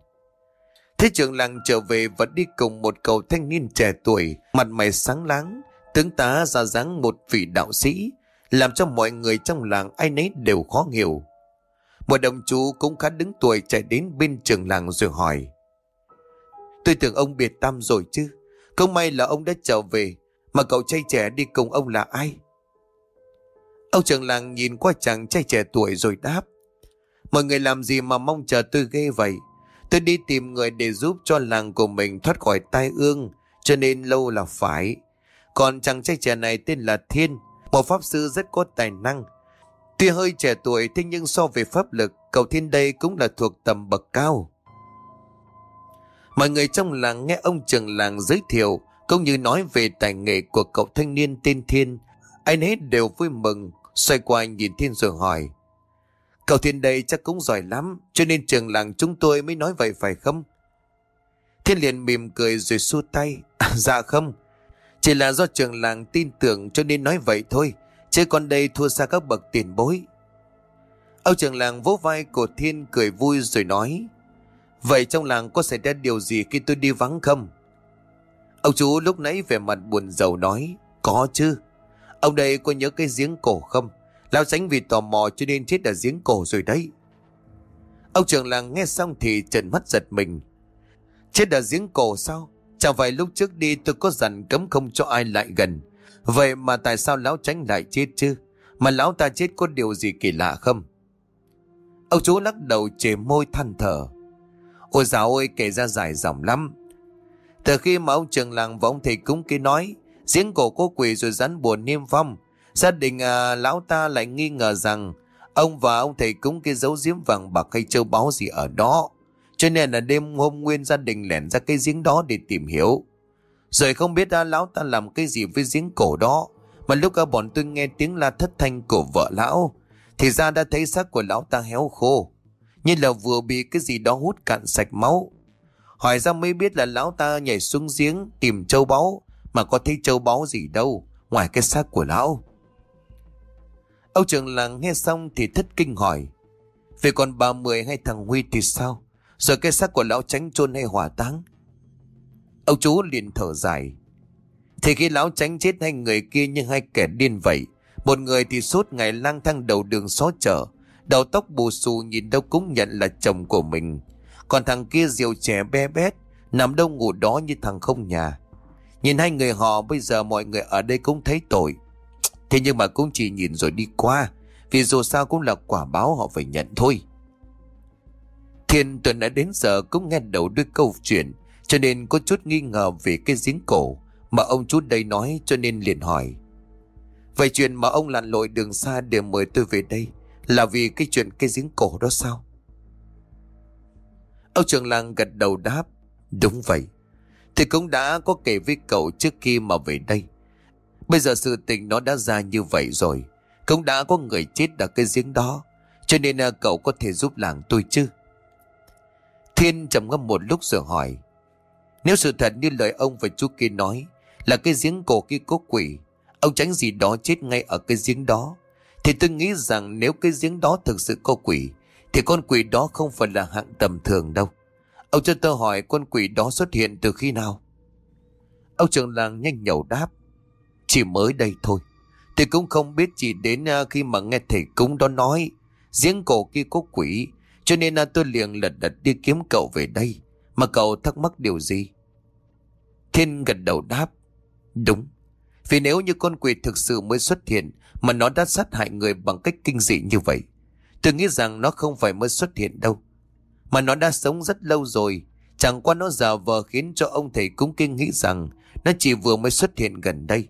Thế trường làng trở về và đi cùng một cậu thanh niên trẻ tuổi, mặt mày sáng láng, tướng tá ra dáng một vị đạo sĩ, làm cho mọi người trong làng ai nấy đều khó hiểu. Một đồng chú cũng khá đứng tuổi chạy đến bên trường làng rồi hỏi. Tôi tưởng ông biệt tâm rồi chứ, không may là ông đã trở về, mà cậu trai trẻ đi cùng ông là ai? Ông trường làng nhìn qua chàng trai trẻ tuổi rồi đáp. Mọi người làm gì mà mong chờ tôi ghê vậy? Tôi đi tìm người để giúp cho làng của mình thoát khỏi tai ương, cho nên lâu là phải. Còn chàng trai trẻ này tên là Thiên, một pháp sư rất có tài năng. Tuy hơi trẻ tuổi thế nhưng so về pháp lực, cậu Thiên đây cũng là thuộc tầm bậc cao. Mọi người trong làng nghe ông trường làng giới thiệu, cũng như nói về tài nghệ của cậu thanh niên tên Thiên. Ai nấy đều vui mừng, xoay qua nhìn Thiên rồi hỏi. Cậu Thiên đây chắc cũng giỏi lắm, cho nên trường làng chúng tôi mới nói vậy phải không? Thiên liền mỉm cười rồi xua tay. À, <laughs> dạ không, chỉ là do trường làng tin tưởng cho nên nói vậy thôi, chứ con đây thua xa các bậc tiền bối. Ông trường làng vỗ vai của Thiên cười vui rồi nói. Vậy trong làng có xảy ra điều gì khi tôi đi vắng không? Ông chú lúc nãy về mặt buồn rầu nói. Có chứ. Ông đây có nhớ cái giếng cổ không? Lão tránh vì tò mò cho nên chết ở giếng cổ rồi đấy. Ông trưởng làng nghe xong thì trần mắt giật mình. Chết ở giếng cổ sao? Chẳng phải lúc trước đi tôi có dặn cấm không cho ai lại gần. Vậy mà tại sao lão tránh lại chết chứ? Mà lão ta chết có điều gì kỳ lạ không? Ông chú lắc đầu chề môi than thở. Ôi dạo ơi kể ra dài dòng lắm. Từ khi mà ông trường làng và ông thầy cúng kia nói giếng cổ có quỷ rồi rắn buồn niêm phong gia đình à, lão ta lại nghi ngờ rằng ông và ông thầy cúng kia giấu giếm vàng bạc hay châu báu gì ở đó. Cho nên là đêm hôm nguyên gia đình lẻn ra cái giếng đó để tìm hiểu. Rồi không biết à, lão ta làm cái gì với giếng cổ đó. Mà lúc à, bọn tôi nghe tiếng la thất thanh của vợ lão thì ra đã thấy xác của lão ta héo khô. Như là vừa bị cái gì đó hút cạn sạch máu. Hỏi ra mới biết là lão ta nhảy xuống giếng tìm châu báu mà có thấy châu báu gì đâu ngoài cái xác của lão. Ông trưởng làng nghe xong thì thất kinh hỏi Về còn bà Mười hay thằng Huy thì sao Rồi cái xác của lão tránh chôn hay hỏa táng Ông chú liền thở dài. Thì khi lão tránh chết hai người kia như hai kẻ điên vậy, Một người thì suốt ngày lang thang đầu đường xó chợ Đầu tóc bù xù nhìn đâu cũng nhận là chồng của mình. Còn thằng kia diều trẻ be bét, Nằm đâu ngủ đó như thằng không nhà. Nhìn hai người họ, bây giờ mọi người ở đây cũng thấy tội. Thế nhưng mà cũng chỉ nhìn rồi đi qua, Vì dù sao cũng là quả báo họ phải nhận thôi. Thiên tuần đã đến giờ cũng nghe đầu đôi câu chuyện. Cho nên có chút nghi ngờ về cái giếng cổ Mà ông chú đây nói cho nên liền hỏi Vậy chuyện mà ông lặn lội đường xa để mời tôi về đây Là vì cái chuyện cái giếng cổ đó sao Ông trường làng gật đầu đáp, Đúng vậy Thì cũng đã có kể với cậu trước khi mà về đây Bây giờ sự tình nó đã ra như vậy rồi. Cũng đã có người chết ở cái giếng đó. Cho nên à, cậu có thể giúp làng tôi chứ? Thiên trầm ngâm một lúc rồi hỏi. Nếu sự thật như lời ông và chú kia nói là cái giếng cổ kia có quỷ, ông tránh gì đó chết ngay ở cái giếng đó. Thì tôi nghĩ rằng nếu cái giếng đó thực sự có quỷ, thì con quỷ đó không phải là hạng tầm thường đâu. Ông cho tôi hỏi con quỷ đó xuất hiện từ khi nào? Ông trưởng làng nhanh nhậu đáp. Chỉ mới đây thôi. Tôi cũng không biết chỉ đến à, khi mà nghe thầy cúng đó nói giếng cổ kia có quỷ cho nên à, tôi liền lật đật đi kiếm cậu về đây mà cậu thắc mắc điều gì? Thiên gật đầu đáp, Đúng. Vì nếu như con quỷ thực sự mới xuất hiện Mà nó đã sát hại người bằng cách kinh dị như vậy, Tôi nghĩ rằng nó không phải mới xuất hiện đâu. Mà nó đã sống rất lâu rồi, Chẳng qua nó giả vờ khiến cho ông thầy cúng kinh nghĩ rằng Nó chỉ vừa mới xuất hiện gần đây.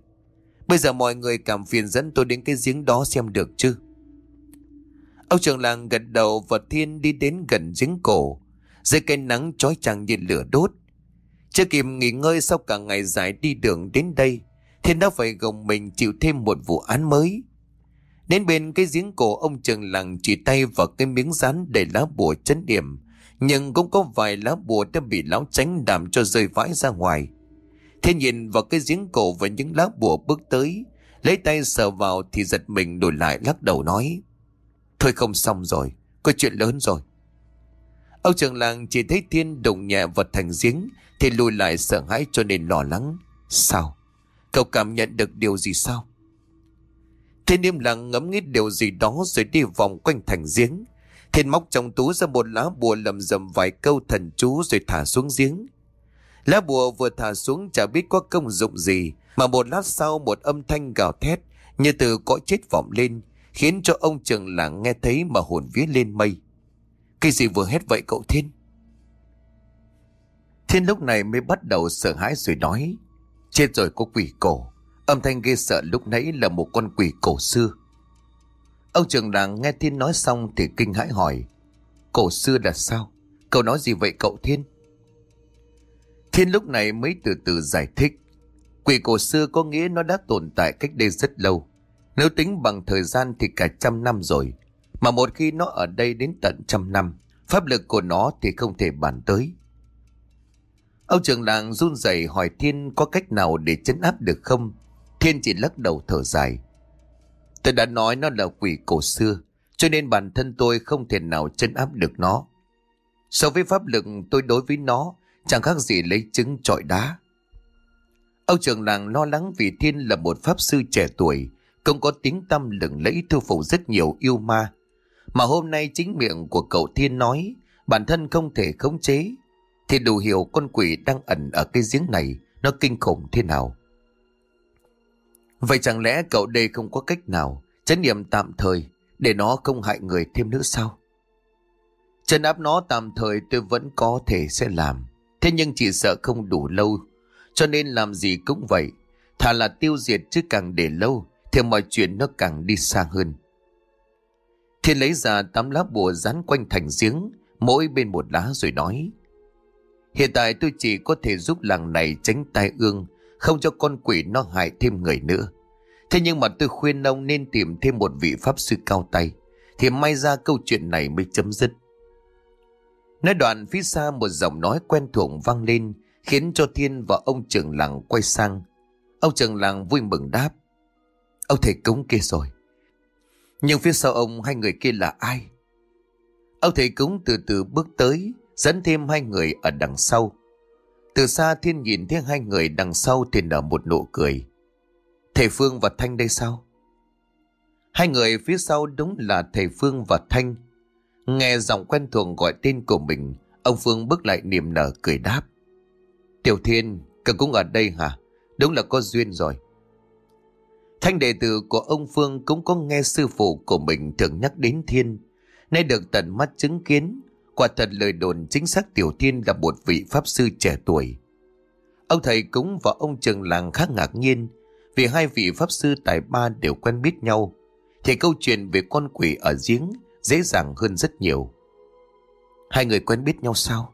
Bây giờ mọi người cảm phiền dẫn tôi đến cái giếng đó xem được chứ. Ông trưởng làng gật đầu và thiên đi đến gần giếng cổ. Dưới cây nắng chói chang như lửa đốt Chưa kịp nghỉ ngơi sau cả ngày dài đi đường đến đây Thiên đã phải gồng mình chịu thêm một vụ án mới Đến bên cái giếng cổ ông trường làng chỉ tay vào cái miếng rán để lá bùa chấn điểm Nhưng cũng có vài lá bùa đã bị lão tránh đảm cho rơi vãi ra ngoài Thiên nhìn vào cái giếng cổ và những lá bùa bước tới. Lấy tay sờ vào thì giật mình đổi lại lắc đầu nói. Thôi không xong rồi, có chuyện lớn rồi. Ông trưởng làng chỉ thấy Thiên đụng nhẹ vật thành giếng, thì lùi lại sợ hãi cho nên lo lắng. Sao? Cậu cảm nhận được điều gì sao? Thiên im lặng ngẫm nghĩ điều gì đó rồi đi vòng quanh thành giếng. Thiên móc trong túi ra một lá bùa lầm rầm vài câu thần chú rồi thả xuống giếng. Lá bùa vừa thả xuống chả biết có công dụng gì, mà một lát sau một âm thanh gào thét như từ cõi chết vọng lên, khiến cho ông trường làng nghe thấy mà hồn vía lên mây. Cái gì vừa hết vậy cậu Thiên? Thiên lúc này mới bắt đầu sợ hãi rồi nói, Chết rồi có quỷ cổ Âm thanh ghê sợ lúc nãy là một con quỷ cổ xưa Ông trường làng nghe Thiên nói xong thì kinh hãi hỏi, Cổ xưa là sao? Cậu nói gì vậy cậu Thiên? Thiên lúc này mới từ từ giải thích, Quỷ cổ xưa có nghĩa nó đã tồn tại cách đây rất lâu Nếu tính bằng thời gian thì cả trăm năm rồi mà một khi nó ở đây đến tận trăm năm Pháp lực của nó thì không thể bàn tới Ông trưởng làng run rẩy hỏi Thiên có cách nào để chấn áp được không? Thiên chỉ lắc đầu thở dài. Tôi đã nói nó là quỷ cổ xưa, cho nên bản thân tôi không thể nào chấn áp được nó. So với pháp lực tôi đối với nó, chẳng khác gì lấy trứng trọi đá. Ông trưởng làng lo lắng vì Thiên là một pháp sư trẻ tuổi, không có tiếng tâm lừng lẫy thu phục rất nhiều yêu ma. Mà hôm nay chính miệng của cậu Thiên nói, bản thân không thể khống chế, thì đủ hiểu con quỷ đang ẩn ở cái giếng này nó kinh khủng thế nào. Vậy chẳng lẽ cậu đây không có cách nào chấn niệm tạm thời để nó không hại người thêm nữa sao? Chân áp nó tạm thời tôi vẫn có thể sẽ làm. Thế nhưng chỉ sợ không đủ lâu. Cho nên làm gì cũng vậy. Thà là tiêu diệt chứ càng để lâu thì mọi chuyện nó càng đi xa hơn. Thiên lấy ra tấm lá bùa dán quanh thành giếng, mỗi bên một lá rồi nói. Hiện tại tôi chỉ có thể giúp làng này tránh tai ương, không cho con quỷ nó hại thêm người nữa. Thế nhưng mà tôi khuyên ông nên tìm thêm một vị pháp sư cao tay, thì may ra câu chuyện này mới chấm dứt. Nói đoạn phía xa một giọng nói quen thuộc vang lên, khiến cho Thiên và ông trưởng làng quay sang. Ông trưởng làng vui mừng đáp. Ông thầy cúng kia rồi. Nhưng phía sau ông hai người kia là ai? Ông thầy cúng từ từ bước tới, dẫn thêm hai người ở đằng sau. Từ xa thiên nhìn thấy hai người đằng sau thì nở một nụ cười. Thầy Phương và Thanh đây sao? Hai người phía sau đúng là thầy Phương và Thanh. Nghe giọng quen thuộc gọi tên của mình, ông Phương bước lại niềm nở cười đáp. Tiểu Thiên, cậu cũng ở đây hả? Đúng là có duyên rồi. Thanh đệ tử của ông Phương cũng có nghe sư phụ của mình thường nhắc đến Thiên. Nay được tận mắt chứng kiến, Quả thật lời đồn chính xác Tiểu Thiên là một vị pháp sư trẻ tuổi. Ông thầy cúng và ông trường làng khá ngạc nhiên vì hai vị pháp sư tài ba đều quen biết nhau. Thì câu chuyện về con quỷ ở giếng dễ dàng hơn rất nhiều. Hai người quen biết nhau sao?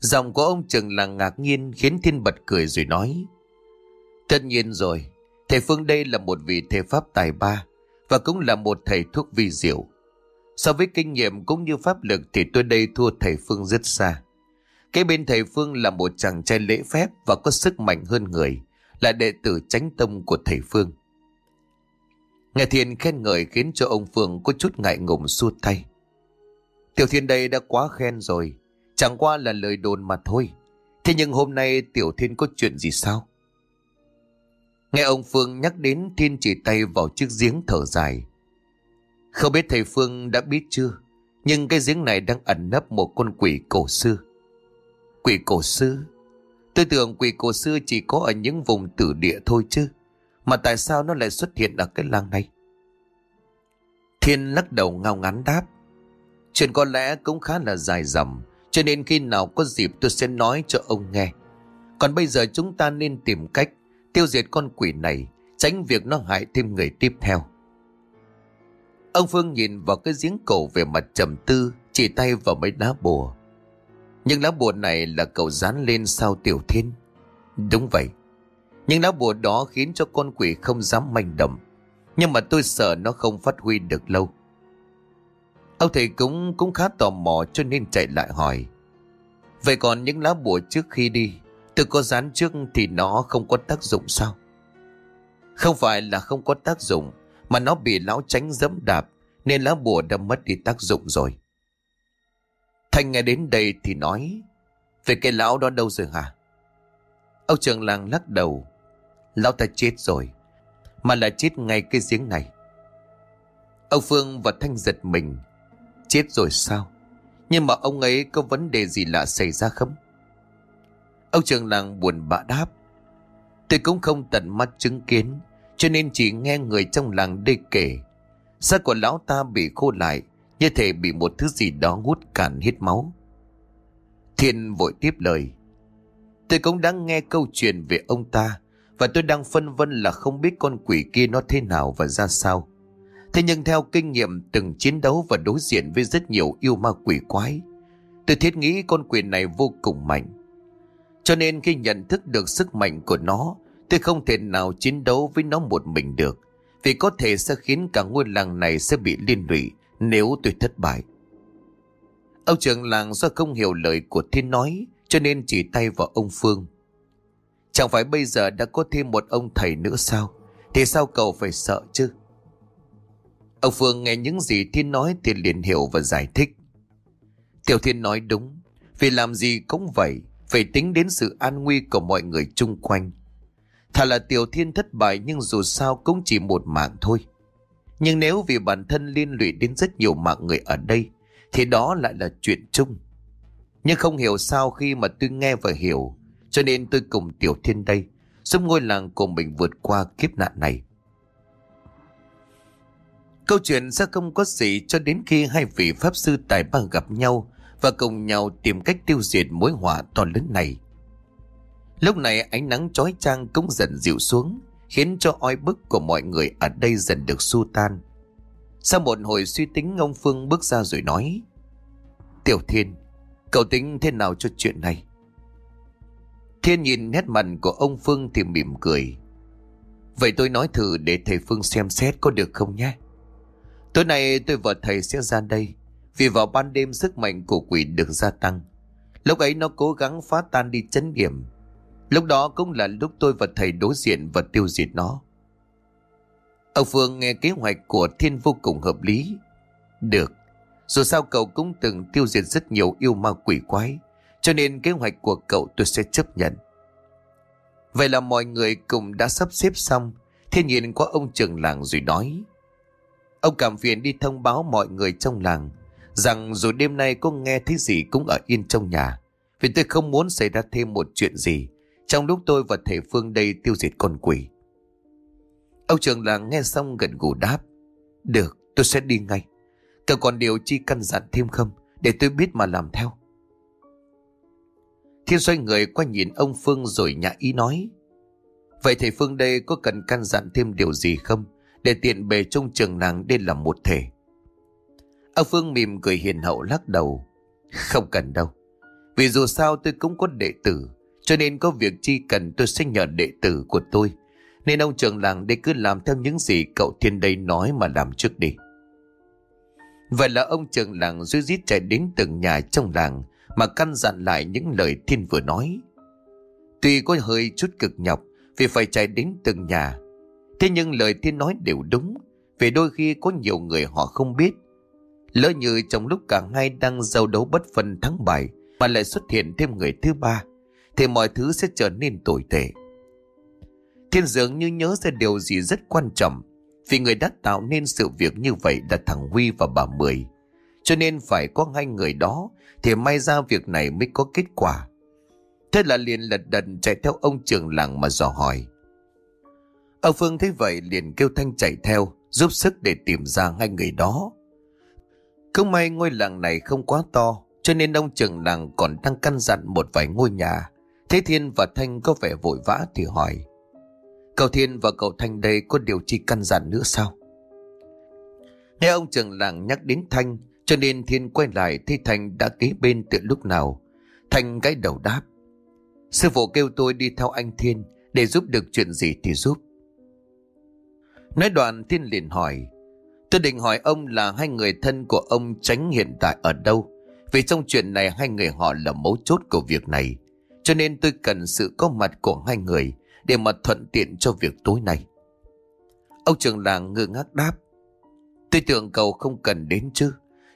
Giọng của ông trường làng ngạc nhiên khiến Thiên bật cười rồi nói. Tất nhiên rồi, thầy Phương đây là một vị thầy pháp tài ba và cũng là một thầy thuốc vi diệu. So với kinh nghiệm cũng như pháp lực thì tôi đây thua thầy Phương rất xa. Cái bên thầy Phương là một chàng trai lễ phép và có sức mạnh hơn người, là đệ tử chánh tông của thầy Phương. Nghe Thiên khen ngợi khiến cho ông Phương có chút ngại ngùng suốt tay. Tiểu Thiên đây đã quá khen rồi, chẳng qua là lời đồn mà thôi. Thế nhưng hôm nay Tiểu Thiên có chuyện gì sao? Nghe ông Phương nhắc đến Thiên chỉ tay vào chiếc giếng thở dài. Không biết thầy Phương đã biết chưa, Nhưng cái giếng này đang ẩn nấp một con quỷ cổ xưa. Quỷ cổ xưa? Tôi tưởng quỷ cổ xưa chỉ có ở những vùng tử địa thôi chứ, Mà tại sao nó lại xuất hiện ở cái làng này? Thiên lắc đầu ngao ngắn đáp, Chuyện có lẽ cũng khá là dài dòng, Cho nên khi nào có dịp tôi sẽ nói cho ông nghe. Còn bây giờ chúng ta nên tìm cách Tiêu diệt con quỷ này Tránh việc nó hại thêm người tiếp theo Ông Phương nhìn vào cái giếng cổ về mặt trầm tư, chỉ tay vào mấy lá bùa. Những lá bùa này là cậu dán lên sao tiểu thiên. Đúng vậy. Những lá bùa đó khiến cho con quỷ không dám manh động. Nhưng mà tôi sợ nó không phát huy được lâu. Ông thầy cũng cũng khá tò mò cho nên chạy lại hỏi. Vậy còn những lá bùa trước khi đi, tôi có dán trước thì nó không có tác dụng sao? Không phải là không có tác dụng, mà nó bị lão tránh dẫm đạp nên lá bùa đã mất đi tác dụng rồi. Thanh nghe đến đây thì nói Về cái lão đó đâu rồi hả Ông trường làng lắc đầu Lão ta chết rồi Mà là chết ngay cái giếng này Ông Phương và Thanh giật mình Chết rồi sao Nhưng mà ông ấy có vấn đề gì lạ xảy ra không Ông trường làng buồn bã đáp. Tôi cũng không tận mắt chứng kiến, Cho nên chỉ nghe người trong làng đi kể. Xác của lão ta bị khô lại, Như thể bị một thứ gì đó hút cạn hết máu. Thiên vội tiếp lời. Tôi cũng đang nghe câu chuyện về ông ta, Và tôi đang phân vân là không biết con quỷ kia nó thế nào và ra sao. Thế nhưng theo kinh nghiệm từng chiến đấu và đối diện với rất nhiều yêu ma quỷ quái, Tôi thiết nghĩ con quỷ này vô cùng mạnh. Cho nên khi nhận thức được sức mạnh của nó Tôi không thể nào chiến đấu với nó một mình được, Vì có thể sẽ khiến cả ngôi làng này sẽ bị liên lụy Nếu tôi thất bại. Ông trưởng làng do không hiểu lời của Thiên nói, Cho nên chỉ tay vào ông Phương. Chẳng phải bây giờ đã có thêm một ông thầy nữa sao? Thì sao cậu phải sợ chứ? Ông Phương nghe những gì Thiên nói thì liền hiểu và giải thích. Tiểu Thiên nói đúng, Vì làm gì cũng vậy phải tính đến sự an nguy của mọi người chung quanh. Thà là Tiểu Thiên thất bại nhưng dù sao cũng chỉ một mạng thôi. Nhưng nếu vì bản thân liên lụy đến rất nhiều mạng người ở đây, Thì đó lại là chuyện chung. Nhưng không hiểu sao khi mà tôi nghe và hiểu, Cho nên tôi cùng Tiểu Thiên đây, Giúp ngôi làng của mình vượt qua kiếp nạn này. Câu chuyện sẽ không có gì cho đến khi hai vị Pháp Sư Tài Ba gặp nhau và cùng nhau tìm cách tiêu diệt mối họa to lớn này. Lúc này ánh nắng chói chang cũng dần dịu xuống, khiến cho oi bức của mọi người ở đây dần được xua tan. Sau một hồi suy tính ông Phương bước ra rồi nói Tiểu Thiên, cậu tính thế nào cho chuyện này? Thiên nhìn nét mặt của ông Phương thì mỉm cười. Vậy tôi nói thử để thầy Phương xem xét có được không nhé? Tối nay tôi và thầy sẽ ra đây vì vào ban đêm sức mạnh của quỷ được gia tăng. Lúc ấy nó cố gắng phá tan đi chấn điểm Lúc đó cũng là lúc tôi và thầy đối diện và tiêu diệt nó. Ông Phương nghe kế hoạch của Thiên vô cùng hợp lý. Được, Dù sao cậu cũng từng tiêu diệt rất nhiều yêu ma quỷ quái, Cho nên kế hoạch của cậu tôi sẽ chấp nhận. Vậy là mọi người cùng đã sắp xếp xong. Thiên nhìn qua ông trưởng làng rồi nói. Ông cảm phiền đi thông báo mọi người trong làng rằng dù đêm nay có nghe thấy gì cũng ở yên trong nhà. Vì tôi không muốn xảy ra thêm một chuyện gì trong lúc tôi và thầy Phương đây tiêu diệt con quỷ. Ông trường làng nghe xong gần gù đáp. Được, tôi sẽ đi ngay. Cậu còn điều chi căn dặn thêm không để tôi biết mà làm theo. Thiên xoay người qua nhìn ông Phương rồi nhã ý nói. Vậy thầy Phương đây có cần căn dặn thêm điều gì không? để tiện bề trong trường nàng đây là một thể. Ông Phương mỉm cười hiền hậu lắc đầu. Không cần đâu. Vì dù sao tôi cũng có đệ tử, cho nên có việc chi cần tôi sẽ nhờ đệ tử của tôi. Nên ông trưởng làng đây cứ làm theo những gì cậu thiên đây nói mà làm trước đi. Vậy là ông trưởng làng duy dít chạy đến từng nhà trong làng mà căn dặn lại những lời thiên vừa nói. Tuy có hơi chút cực nhọc vì phải chạy đến từng nhà Thế nhưng lời thiên nói đều đúng Vì đôi khi có nhiều người họ không biết Lỡ như trong lúc cả hai đang giao đấu bất phân thắng bại Mà lại xuất hiện thêm người thứ ba Thì mọi thứ sẽ trở nên tồi tệ. Thiên dường như nhớ ra điều gì rất quan trọng Vì người đã tạo nên sự việc như vậy là thằng Huy và bà Mười. Cho nên phải có hai người đó Thì may ra việc này mới có kết quả. Thế là liền lật đật chạy theo ông trường làng mà dò hỏi. Ông Phương thấy vậy liền kêu Thanh chạy theo, giúp sức để tìm ra hai người đó. Không may ngôi làng này không quá to, cho nên ông trưởng làng còn đang căn dặn một vài ngôi nhà. Thế Thiên và Thanh có vẻ vội vã thì hỏi. Cậu Thiên và cậu Thanh đây có điều chi căn dặn nữa sao? Nghe ông trưởng làng nhắc đến Thanh, cho nên Thiên quay lại thấy Thanh đã kế bên từ lúc nào. Thanh gãy đầu đáp. Sư phụ kêu tôi đi theo anh Thiên, để giúp được chuyện gì thì giúp. Nói đoạn thiên liền hỏi Tôi định hỏi ông là hai người thân của ông tránh hiện tại ở đâu Vì trong chuyện này hai người họ là mấu chốt của việc này Cho nên tôi cần sự có mặt của hai người Để mà thuận tiện cho việc tối nay Ông trưởng làng ngơ ngác đáp, Tôi tưởng cậu không cần đến chứ,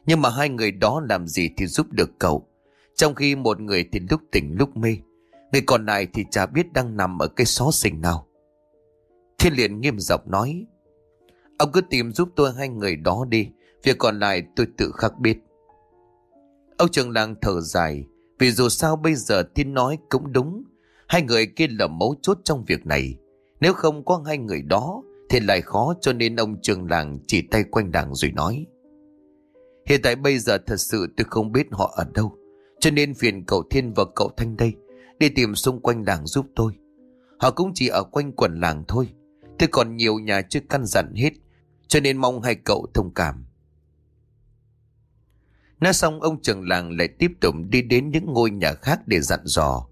Nhưng mà hai người đó làm gì thì giúp được cậu. Trong khi một người thì lúc tỉnh lúc mê. Người còn lại thì chả biết đang nằm ở cái xó xỉnh nào. Thiên liền nghiêm giọng nói. Ông cứ tìm giúp tôi hai người đó đi. Việc còn lại tôi tự khắc biết. Ông trường làng thở dài. Vì dù sao bây giờ Thiên nói cũng đúng. Hai người kia là mấu chốt trong việc này. Nếu không có hai người đó, thì lại khó cho nên ông trường làng chỉ tay quanh đảng rồi nói. Hiện tại bây giờ thật sự tôi không biết họ ở đâu. Cho nên phiền cậu Thiên và cậu Thanh đây, đi tìm xung quanh làng giúp tôi. Họ cũng chỉ ở quanh quần làng thôi. Tôi còn nhiều nhà chưa căn dặn hết. Cho nên mong hai cậu thông cảm. Nói xong, ông trưởng làng lại tiếp tục đi đến những ngôi nhà khác để dặn dò.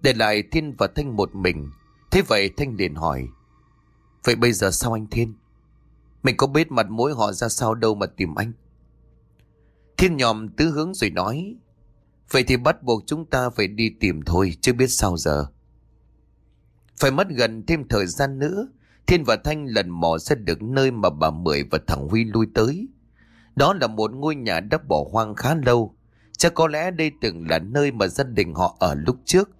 Để lại Thiên và Thanh một mình. Thế vậy Thanh liền hỏi. Vậy bây giờ sao anh Thiên? Mình có biết mặt mũi họ ra sao đâu mà tìm anh. Thiên nhòm tứ hướng rồi nói. Vậy thì bắt buộc chúng ta phải đi tìm thôi, chứ biết sao giờ. Phải mất gần thêm thời gian nữa. Thiên và Thanh lần mò ra được nơi mà bà Mười và thằng Huy lui tới. Đó là một ngôi nhà đã bỏ hoang khá lâu. Chắc có lẽ đây từng là nơi mà gia đình họ ở lúc trước.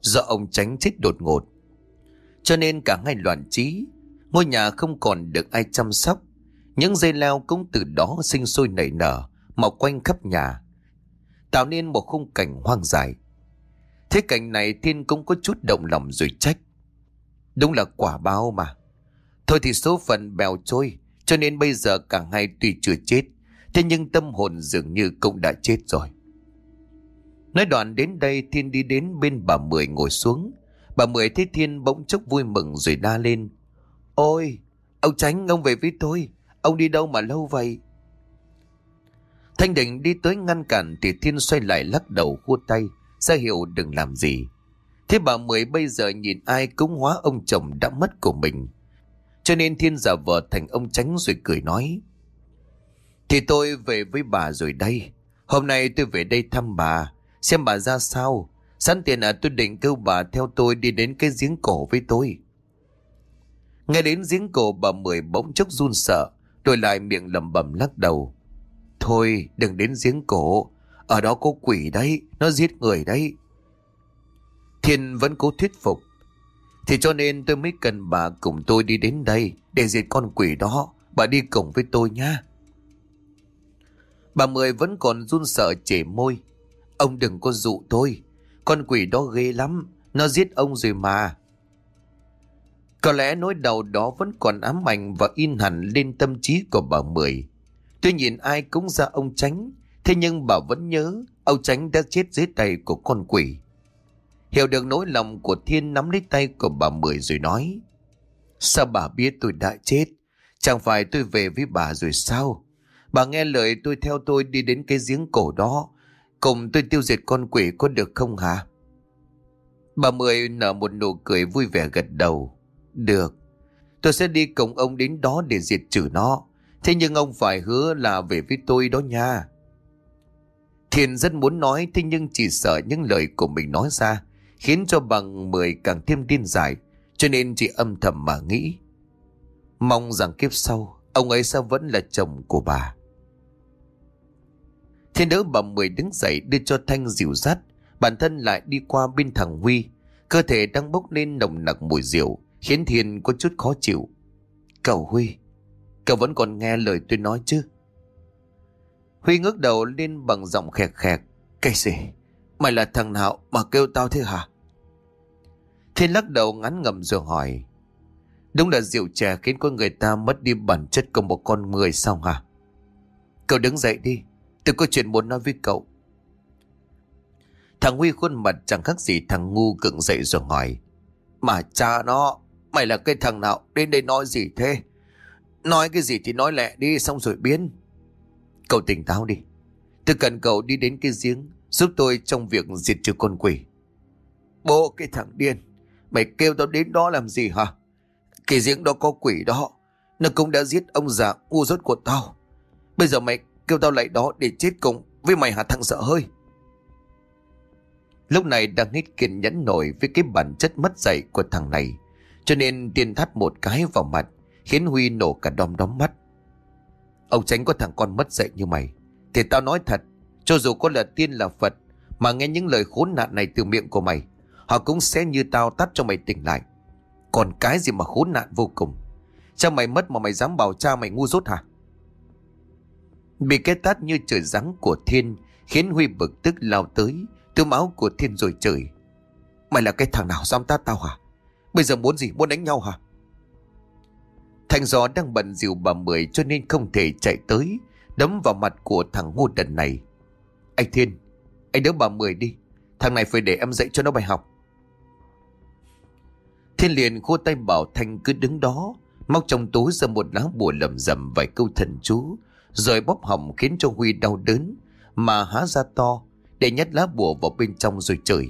Do ông tránh chết đột ngột. Cho nên cả hai loạn trí. Ngôi nhà không còn được ai chăm sóc. Những dây leo cũng từ đó sinh sôi nảy nở, mọc quanh khắp nhà. Tạo nên một khung cảnh hoang dại. Thế cảnh này Thiên cũng có chút động lòng rồi trách. Đúng là quả báo mà. Thôi thì số phận bèo trôi, cho nên bây giờ cả hai tuy chưa chết, thế nhưng tâm hồn dường như cũng đã chết rồi. Nói đoạn đến đây Thiên đi đến bên bà Mười ngồi xuống. Bà Mười thấy Thiên bỗng chốc vui mừng rồi đa lên. Ôi, ông Tránh ông về với tôi. Ông đi đâu mà lâu vậy? Thanh định đi tới ngăn cản thì Thiên xoay lại lắc đầu khua tay. ra hiệu đừng làm gì. Thế bà Mười bây giờ nhìn ai cũng hóa ông chồng đã mất của mình. Cho nên Thiên giả vờ thành ông Tránh rồi cười nói. Thì tôi về với bà rồi đây. Hôm nay tôi về đây thăm bà. Xem bà ra sao. Sẵn tiền à tôi định kêu bà theo tôi đi đến cái giếng cổ với tôi. Nghe đến giếng cổ bà Mười bỗng chốc run sợ, tôi lại miệng lầm bẩm lắc đầu. Thôi đừng đến giếng cổ, ở đó có quỷ đấy, nó giết người đấy. Thiên vẫn cố thuyết phục. Thì cho nên tôi mới cần bà cùng tôi đi đến đây để diệt con quỷ đó, bà đi cùng với tôi nha. Bà Mười vẫn còn run sợ chể môi. Ông đừng có dụ tôi, con quỷ đó ghê lắm, nó giết ông rồi mà. Có lẽ nỗi đau đó vẫn còn ám ảnh và in hẳn lên tâm trí của bà Mười. Tuy nhìn ai cũng ra ông Tránh, thế nhưng bà vẫn nhớ ông Tránh đã chết dưới tay của con quỷ. Hiểu được nỗi lòng của Thiên nắm lấy tay của bà Mười rồi nói. Sao bà biết tôi đã chết? Chẳng phải tôi về với bà rồi sao? Bà nghe lời tôi theo tôi đi đến cái giếng cổ đó. Cùng tôi tiêu diệt con quỷ có được không hả? Bà Mười nở một nụ cười vui vẻ gật đầu. Được, tôi sẽ đi cùng ông đến đó để diệt trừ nó. Thế nhưng ông phải hứa là về với tôi đó nha. Thiền rất muốn nói thế nhưng chỉ sợ những lời của mình nói ra khiến cho bằng mười càng thêm điên dại cho nên chị âm thầm mà nghĩ. Mong rằng kiếp sau ông ấy sẽ vẫn là chồng của bà. Thiên đỡ bà Mười đứng dậy đưa cho Thanh dịu dắt bản thân lại đi qua bên thằng Huy cơ thể đang bốc lên nồng nặc mùi rượu khiến Thiên có chút khó chịu. Cậu Huy, cậu vẫn còn nghe lời tôi nói chứ? Huy ngước đầu lên bằng giọng khẹt khẹt. Cái gì? Mày là thằng nào mà kêu tao thế hả? Thiên lắc đầu ngắn ngầm rồi hỏi. Đúng là rượu chè khiến con người ta mất đi bản chất của một con người sao hả? Cậu đứng dậy đi. Tôi có chuyện muốn nói với cậu. Thằng Huy khuôn mặt chẳng khác gì thằng ngu cựng dậy rồi hỏi. Mà cha nó, Mày là cái thằng nào đến đây nói gì thế? Nói cái gì thì nói lẹ đi xong rồi biến. Cậu tỉnh táo đi. Tôi cần cậu đi đến cái giếng giúp tôi trong việc diệt trừ con quỷ. Bố cái thằng điên. Mày kêu tao đến đó làm gì hả? Cái giếng đó có quỷ đó. Nó cũng đã giết ông già ngu dốt của tao. Bây giờ mày kêu tao lại đó để chết cùng với mày hả thằng sợ hơi. Lúc này đang hết kiên nhẫn nổi với cái bản chất mất dạy của thằng này. Cho nên tiên thắt một cái vào mặt Khiến Huy nổ cả đom đóm mắt Ông tránh có thằng con mất dạy như mày Thì tao nói thật, cho dù có là tiên là Phật, mà nghe những lời khốn nạn này từ miệng của mày, họ cũng sẽ như tao tắt cho mày tỉnh lại. Còn cái gì mà khốn nạn vô cùng. Cha mày mất mà mày dám bảo cha mày ngu dốt hả? Bị cái tát như trời giáng của thiên khiến Huy bực tức lao tới, tư máu của thiên rồi trời. Mày là cái thằng nào dám tát tao hả? Bây giờ muốn gì? Muốn đánh nhau hả? Thành gió đang bận dìu bà Mười cho nên không thể chạy tới, đấm vào mặt của thằng ngu đần này. Anh Thiên, anh đỡ bà Mười đi, thằng này phải để em dạy cho nó bài học. Thiên liền khô tay bảo Thanh cứ đứng đó, móc trong túi ra một lá bùa lầm rầm vài câu thần chú, rồi bóp hỏng khiến cho Huy đau đớn, mà há ra to, để nhét lá bùa vào bên trong rồi chửi.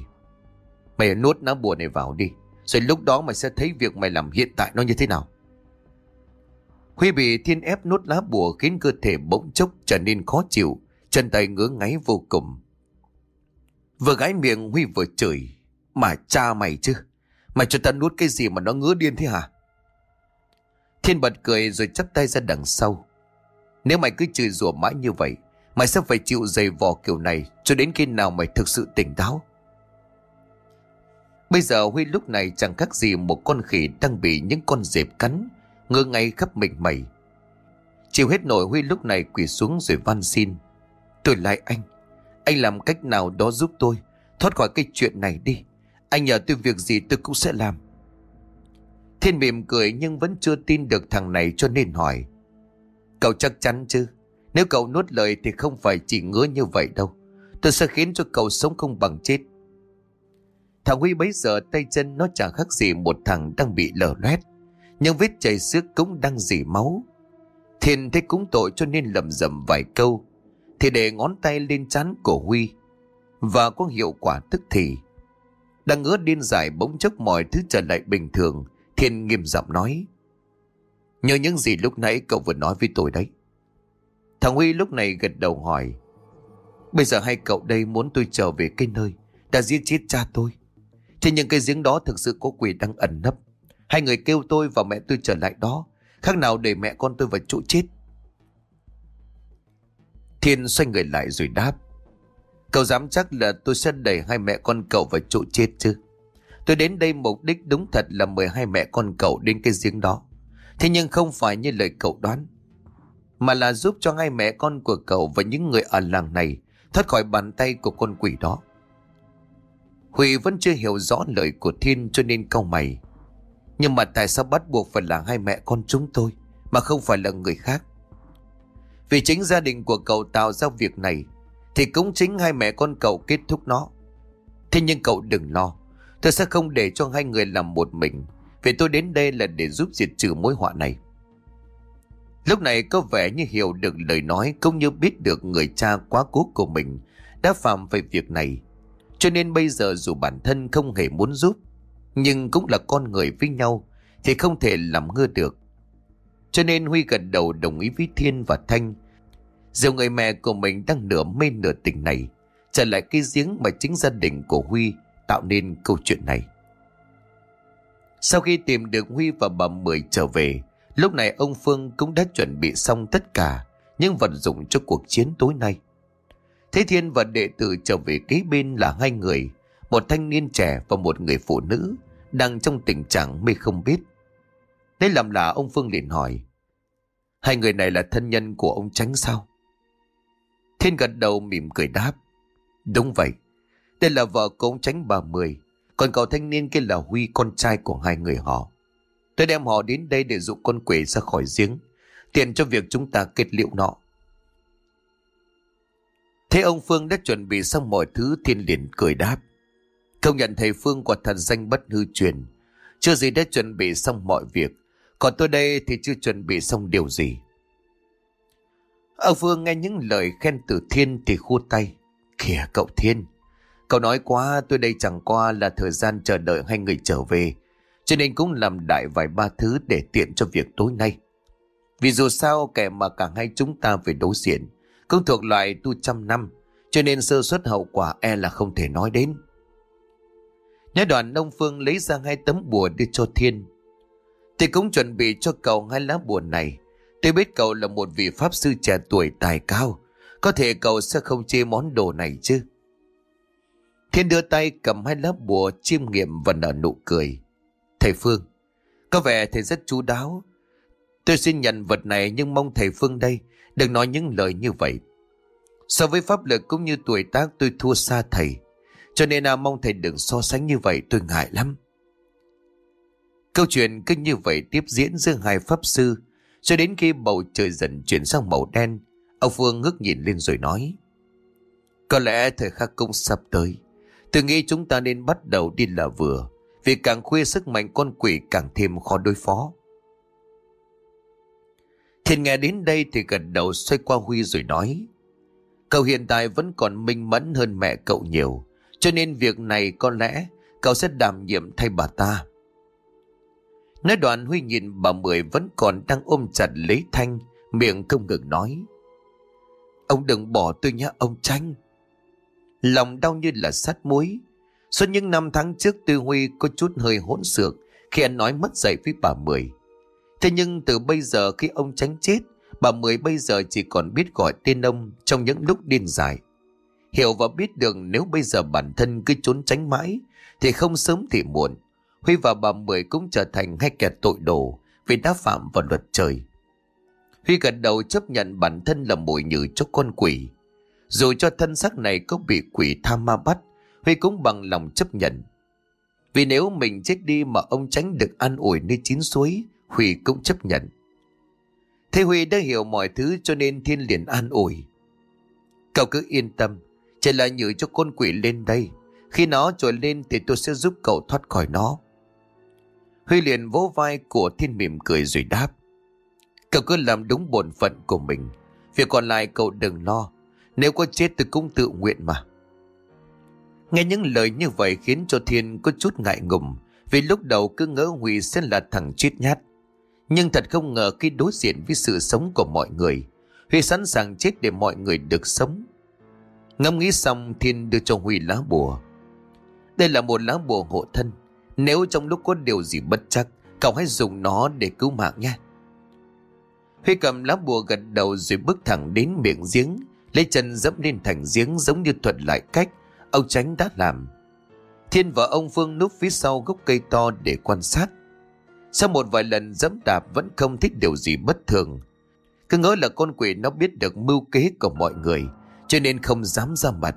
Mày nuốt lá bùa này vào đi, rồi lúc đó mày sẽ thấy việc mày làm hiện tại nó như thế nào. Huy bị thiên ép nuốt lá bùa khiến cơ thể bỗng chốc trở nên khó chịu, chân tay ngứa ngáy vô cùng. Vừa gái miệng Huy vừa chửi, mà cha mày chứ, mày cho ta nuốt cái gì mà nó ngứa điên thế hả? Thiên bật cười rồi chắp tay ra đằng sau. Nếu mày cứ chửi rủa mãi như vậy, mày sẽ phải chịu dày vò kiểu này cho đến khi nào mày thực sự tỉnh táo. Bây giờ Huy lúc này chẳng khác gì một con khỉ đang bị những con dẹp cắn, ngơ ngay khắp mình mẩy. Chịu hết nổi Huy lúc này quỳ xuống rồi van xin. Tôi lại anh, anh làm cách nào đó giúp tôi, thoát khỏi cái chuyện này đi. Anh nhờ tôi việc gì tôi cũng sẽ làm. Thiên mỉm cười nhưng vẫn chưa tin được thằng này cho nên hỏi. Cậu chắc chắn chứ? Nếu cậu nuốt lời thì không phải chỉ ngứa như vậy đâu. Tôi sẽ khiến cho cậu sống không bằng chết. Thằng Huy bấy giờ tay chân nó chẳng khác gì một thằng đang bị lở loét. Nhưng vết chảy xước cũng đang dỉ máu. Thiên thấy cũng tội cho nên lầm rầm vài câu. Thì để ngón tay lên chán của Huy. Và có hiệu quả tức thì. Đang ngứa điên dài bỗng chốc mọi thứ trở lại bình thường. Thiên nghiêm giọng nói. Nhớ những gì lúc nãy cậu vừa nói với tôi đấy. Thằng Huy lúc này gật đầu hỏi. Bây giờ hai cậu đây muốn tôi trở về cái nơi đã giết chết cha tôi. Thế nhưng cái giếng đó thực sự có quỷ đang ẩn nấp. Hai người kêu tôi và mẹ tôi trở lại đó. Khác nào để mẹ con tôi vào chỗ chết. Thiên xoay người lại rồi đáp. Cậu dám chắc là tôi sẽ đẩy hai mẹ con cậu vào chỗ chết chứ. Tôi đến đây mục đích đúng thật là mời hai mẹ con cậu đến cái giếng đó. Thế nhưng không phải như lời cậu đoán. Mà là giúp cho hai mẹ con của cậu và những người ở làng này thoát khỏi bàn tay của con quỷ đó. Huy vẫn chưa hiểu rõ lời của Thiên cho nên câu mày. Nhưng mà tại sao bắt buộc phải là hai mẹ con chúng tôi mà không phải là người khác? Vì chính gia đình của cậu tạo ra việc này thì cũng chính hai mẹ con cậu kết thúc nó. Thế nhưng cậu đừng lo, tôi sẽ không để cho hai người làm một mình vì tôi đến đây là để giúp diệt trừ mối họa này. Lúc này có vẻ như hiểu được lời nói cũng như biết được người cha quá cố của mình đã phạm về việc này. Cho nên bây giờ dù bản thân không hề muốn giúp, nhưng cũng là con người với nhau thì không thể làm ngơ được. Cho nên Huy gật đầu đồng ý với Thiên và Thanh. Dù người mẹ của mình đang nửa mê nửa tình này, trở lại cái giếng mà chính gia đình của Huy tạo nên câu chuyện này. Sau khi tìm được Huy và bà Mười trở về, lúc này ông Phương cũng đã chuẩn bị xong tất cả những vật dụng cho cuộc chiến tối nay. Thế Thiên và đệ tử trở về kế bên là hai người, một thanh niên trẻ và một người phụ nữ, đang trong tình trạng mê không biết. Thế làm là ông Phương liền hỏi, hai người này là thân nhân của ông Tránh sao? Thiên gật đầu mỉm cười đáp, đúng vậy, đây là vợ của ông Tránh bà Mười, còn cậu thanh niên kia là Huy con trai của hai người họ. Tôi đem họ đến đây để dụ con quỷ ra khỏi giếng. Tiền cho việc chúng ta kết liễu nọ. Thế ông Phương đã chuẩn bị xong mọi thứ thiên liền cười đáp. Công nhận thầy Phương quả thật danh bất hư truyền. Chưa gì đã chuẩn bị xong mọi việc. Còn tôi đây thì chưa chuẩn bị xong điều gì. Ông Phương nghe những lời khen từ Thiên thì khua tay. Kìa cậu Thiên, Cậu nói quá tôi đây chẳng qua là thời gian chờ đợi hai người trở về. Cho nên cũng làm đại vài ba thứ để tiện cho việc tối nay. Vì dù sao kẻ mà cả hai chúng ta về đối diện cũng thuộc loại tu trăm năm. Cho nên sơ suất hậu quả e là không thể nói đến. Nhà đoàn nông phương lấy ra hai tấm bùa đưa cho thiên. Thì cũng chuẩn bị cho cậu hai lá bùa này. Tôi biết cậu là một vị pháp sư trẻ tuổi tài cao. Có thể cậu sẽ không chê món đồ này chứ. Thiên đưa tay cầm hai lá bùa chiêm nghiệm và nở nụ cười. Thầy Phương Có vẻ thầy rất chú đáo. Tôi xin nhận vật này nhưng mong thầy Phương đây Đừng nói những lời như vậy. So với pháp lực cũng như tuổi tác tôi thua xa thầy Cho nên à, mong thầy đừng so sánh như vậy tôi ngại lắm. Câu chuyện cứ như vậy tiếp diễn giữa hai pháp sư cho đến khi bầu trời dần chuyển sang màu đen, Ông Phương ngước nhìn lên rồi nói, Có lẽ thời khắc cũng sắp tới. Tôi nghĩ chúng ta nên bắt đầu đi là vừa, Vì càng khuya sức mạnh con quỷ càng thêm khó đối phó. Thiên nghe đến đây thì gật đầu xoay qua Huy rồi nói, Cậu hiện tại vẫn còn minh mẫn hơn mẹ cậu nhiều, Cho nên việc này có lẽ cậu sẽ đảm nhiệm thay bà ta. Nói đoạn Huy nhìn bà Mười vẫn còn đang ôm chặt lấy Thanh, Miệng không ngừng nói. Ông đừng bỏ tôi nhé, ông Tranh Lòng đau như là sắt muối. Suốt những năm tháng trước Tư Huy có chút hơi hỗn xược, Khi anh nói mất dạy với bà Mười. Thế nhưng từ bây giờ khi ông tránh chết, Bà Mười bây giờ chỉ còn biết gọi tên ông Trong những lúc điên dại. Hiểu và biết được nếu bây giờ bản thân cứ trốn tránh mãi, Thì không sớm thì muộn. Huy và bà Mười cũng trở thành hai kẻ tội đồ Vì đã phạm vào luật trời. Huy gật đầu chấp nhận bản thân là mồi nhử cho con quỷ. Dù cho thân xác này có bị quỷ tham ma bắt, Huy cũng bằng lòng chấp nhận. Vì nếu mình chết đi mà ông tránh được an ủi nơi chín suối, Huy cũng chấp nhận. Thế Huy đã hiểu mọi thứ cho nên thiên liền an ủi. Cậu cứ yên tâm, Chỉ là nhử cho con quỷ lên đây. Khi nó trồi lên thì tôi sẽ giúp cậu thoát khỏi nó. Huy liền vỗ vai của thiên mỉm cười rồi đáp. Cậu cứ làm đúng bổn phận của mình. Việc còn lại cậu đừng lo. Nếu có chết tôi cũng tự nguyện mà. Nghe những lời như vậy khiến cho Thiên có chút ngại ngùng, Vì lúc đầu cứ ngỡ Huy sẽ là thằng chết nhát. Nhưng thật không ngờ khi đối diện với sự sống của mọi người, Huy sẵn sàng chết để mọi người được sống. Ngâm nghĩ xong, Thiên đưa cho Huy lá bùa. Đây là một lá bùa hộ thân. Nếu trong lúc có điều gì bất chắc Cậu hãy dùng nó để cứu mạng nha Huy cầm lá bùa gật đầu rồi bước thẳng đến miệng giếng, lấy chân dẫm lên thành giếng giống như thuật lại cách ông tránh đã làm. Thiên và ông Phương núp phía sau gốc cây to để quan sát. Sau một vài lần dẫm đạp vẫn không thích điều gì bất thường. Cứ ngỡ là con quỷ nó biết được mưu kế của mọi người, cho nên không dám ra mặt.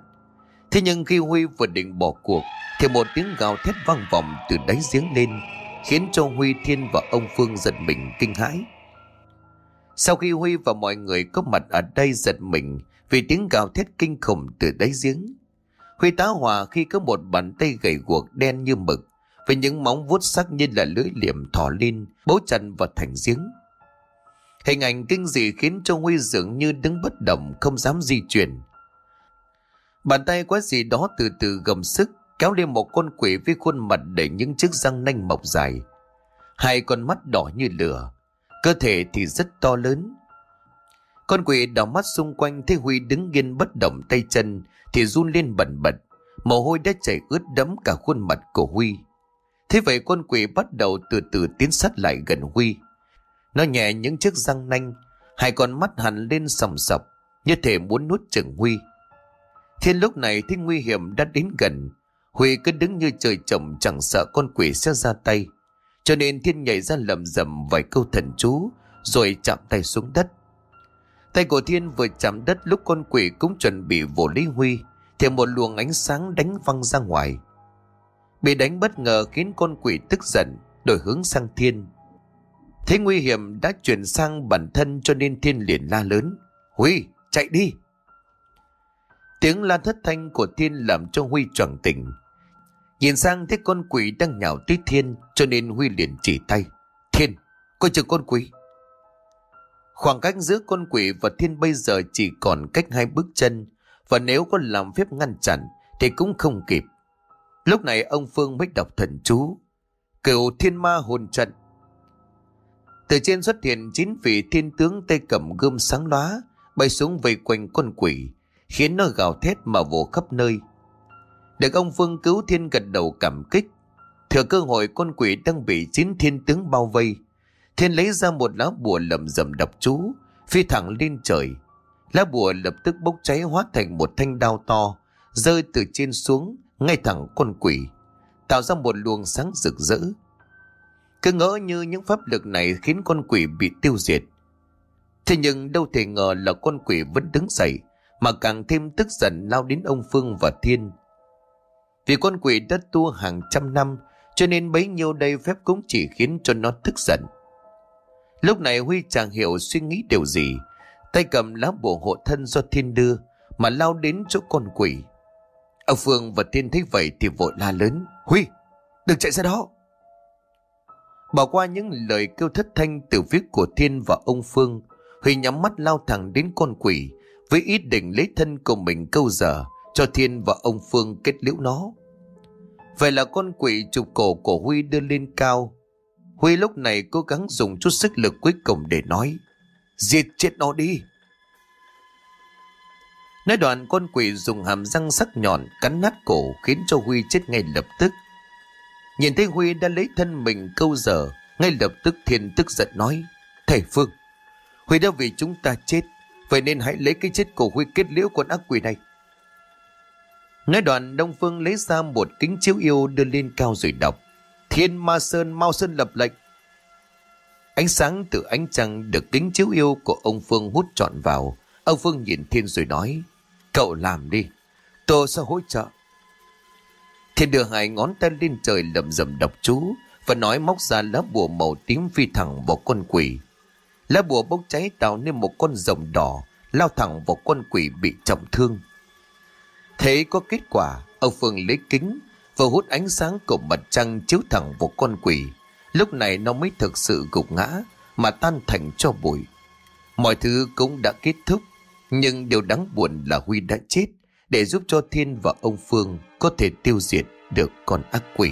Thế nhưng khi Huy vừa định bỏ cuộc, thì một tiếng gào thét vang vọng từ đáy giếng lên, khiến cho Huy Thiên và ông Phương giật mình kinh hãi. Sau khi Huy và mọi người có mặt ở đây giật mình vì tiếng gào thét kinh khủng từ đáy giếng. Huy tá hỏa khi có một bàn tay gầy guộc đen như mực với những móng vuốt sắc như là lưỡi liềm thỏ lên bấu chặt vào thành giếng. Hình ảnh kinh dị khiến cho Huy dường như đứng bất động không dám di chuyển. Bàn tay quá gì đó từ từ gầm sức kéo lên một con quỷ với khuôn mặt đầy những chiếc răng nanh mọc dài. Hai con mắt đỏ như lửa Cơ thể thì rất to lớn. Con quỷ đảo mắt xung quanh thấy Huy đứng yên bất động tay chân thì run lên bẩn bật. Mồ hôi đã chảy ướt đẫm cả khuôn mặt của Huy. Thế vậy con quỷ bắt đầu từ từ tiến sát lại gần Huy. Nó nhẹ những chiếc răng nanh, hai con mắt hằn lên sòng sọc, như thể muốn nuốt chừng Huy. Thiên lúc này thấy nguy hiểm đã đến gần, Huy cứ đứng như trời trồng chẳng sợ con quỷ sẽ ra tay. Cho nên thiên nhảy ra lầm rầm vài câu thần chú Rồi chạm tay xuống đất. Tay của thiên vừa chạm đất lúc con quỷ cũng chuẩn bị vồ lý huy Thì một luồng ánh sáng đánh văng ra ngoài. Bị đánh bất ngờ khiến con quỷ tức giận Đổi hướng sang thiên. Thế nguy hiểm đã chuyển sang bản thân cho nên thiên liền la lớn Huy chạy đi! Tiếng la thất thanh của thiên làm cho Huy choàng tỉnh Nhìn sang thấy con quỷ đang nhào tới thiên cho nên Huy liền chỉ tay. Thiên, coi chừng con quỷ. Khoảng cách giữa con quỷ và thiên bây giờ chỉ còn cách hai bước chân và nếu có làm phép ngăn chặn thì cũng không kịp. Lúc này ông Phương mới đọc thần chú. Cựu thiên ma hồn trận. Từ trên xuất hiện chín vị thiên tướng tay cầm gươm sáng lóa bay xuống vây quanh con quỷ khiến nó gào thét mà vồ khắp nơi. Được ông Phương cứu thiên gật đầu cảm kích. Thừa cơ hội con quỷ đang bị chín thiên tướng bao vây. Thiên lấy ra một lá bùa lầm rầm đập chú, phi thẳng lên trời. Lá bùa lập tức bốc cháy hóa thành một thanh đao to, rơi từ trên xuống, ngay thẳng con quỷ, tạo ra một luồng sáng rực rỡ. Cứ ngỡ như những pháp lực này khiến con quỷ bị tiêu diệt. Thế nhưng đâu thể ngờ là con quỷ vẫn đứng dậy, mà càng thêm tức giận lao đến ông Phương và Thiên. Vì con quỷ đã tu hàng trăm năm, cho nên bấy nhiêu đây phép cũng chỉ khiến cho nó tức giận. Lúc này Huy chẳng hiểu suy nghĩ điều gì, tay cầm lá bùa hộ thân do Thiên đưa, mà lao đến chỗ con quỷ. Ông Phương và Thiên thấy vậy thì vội la lớn, Huy, đừng chạy ra đó. Bỏ qua những lời kêu thất thanh từ phía của Thiên và ông Phương, Huy nhắm mắt lao thẳng đến con quỷ, với ý định lấy thân của mình câu giờ cho Thiên và ông Phương kết liễu nó. Vậy là con quỷ chụp cổ của Huy đưa lên cao. Huy lúc này cố gắng dùng chút sức lực cuối cùng để nói Giết chết nó đi. Nói đoạn con quỷ dùng hàm răng sắc nhọn cắn nát cổ khiến cho Huy chết ngay lập tức. Nhìn thấy Huy đã lấy thân mình câu giờ, ngay lập tức Thiên tức giận nói Thầy Phương, Huy đã vì chúng ta chết Vậy nên hãy lấy cái chết cổ Huy kết liễu con ác quỷ này. Nói đoạn, Đông Phương lấy ra một kính chiếu yêu đưa lên cao rồi đọc. Thiên Ma Sơn, Mao Sơn lập lệnh. Ánh sáng từ ánh trăng được kính chiếu yêu của ông Phương hút trọn vào. Ông Phương nhìn Thiên rồi nói. Cậu làm đi. Tôi sẽ hỗ trợ. Thiên đưa hai ngón tay lên trời lầm rầm đọc chú và nói móc ra lá bùa màu tím phi thẳng vào con quỷ. Lá bùa bốc cháy tạo nên một con rồng đỏ lao thẳng vào con quỷ bị trọng thương. Thế có kết quả, ông Phương lấy kính và hút ánh sáng của mặt trăng chiếu thẳng vào con quỷ. Lúc này nó mới thực sự gục ngã mà tan thành cho bụi. Mọi thứ cũng đã kết thúc, nhưng điều đáng buồn là Huy đã chết để giúp cho Thiên và ông Phương có thể tiêu diệt được con ác quỷ.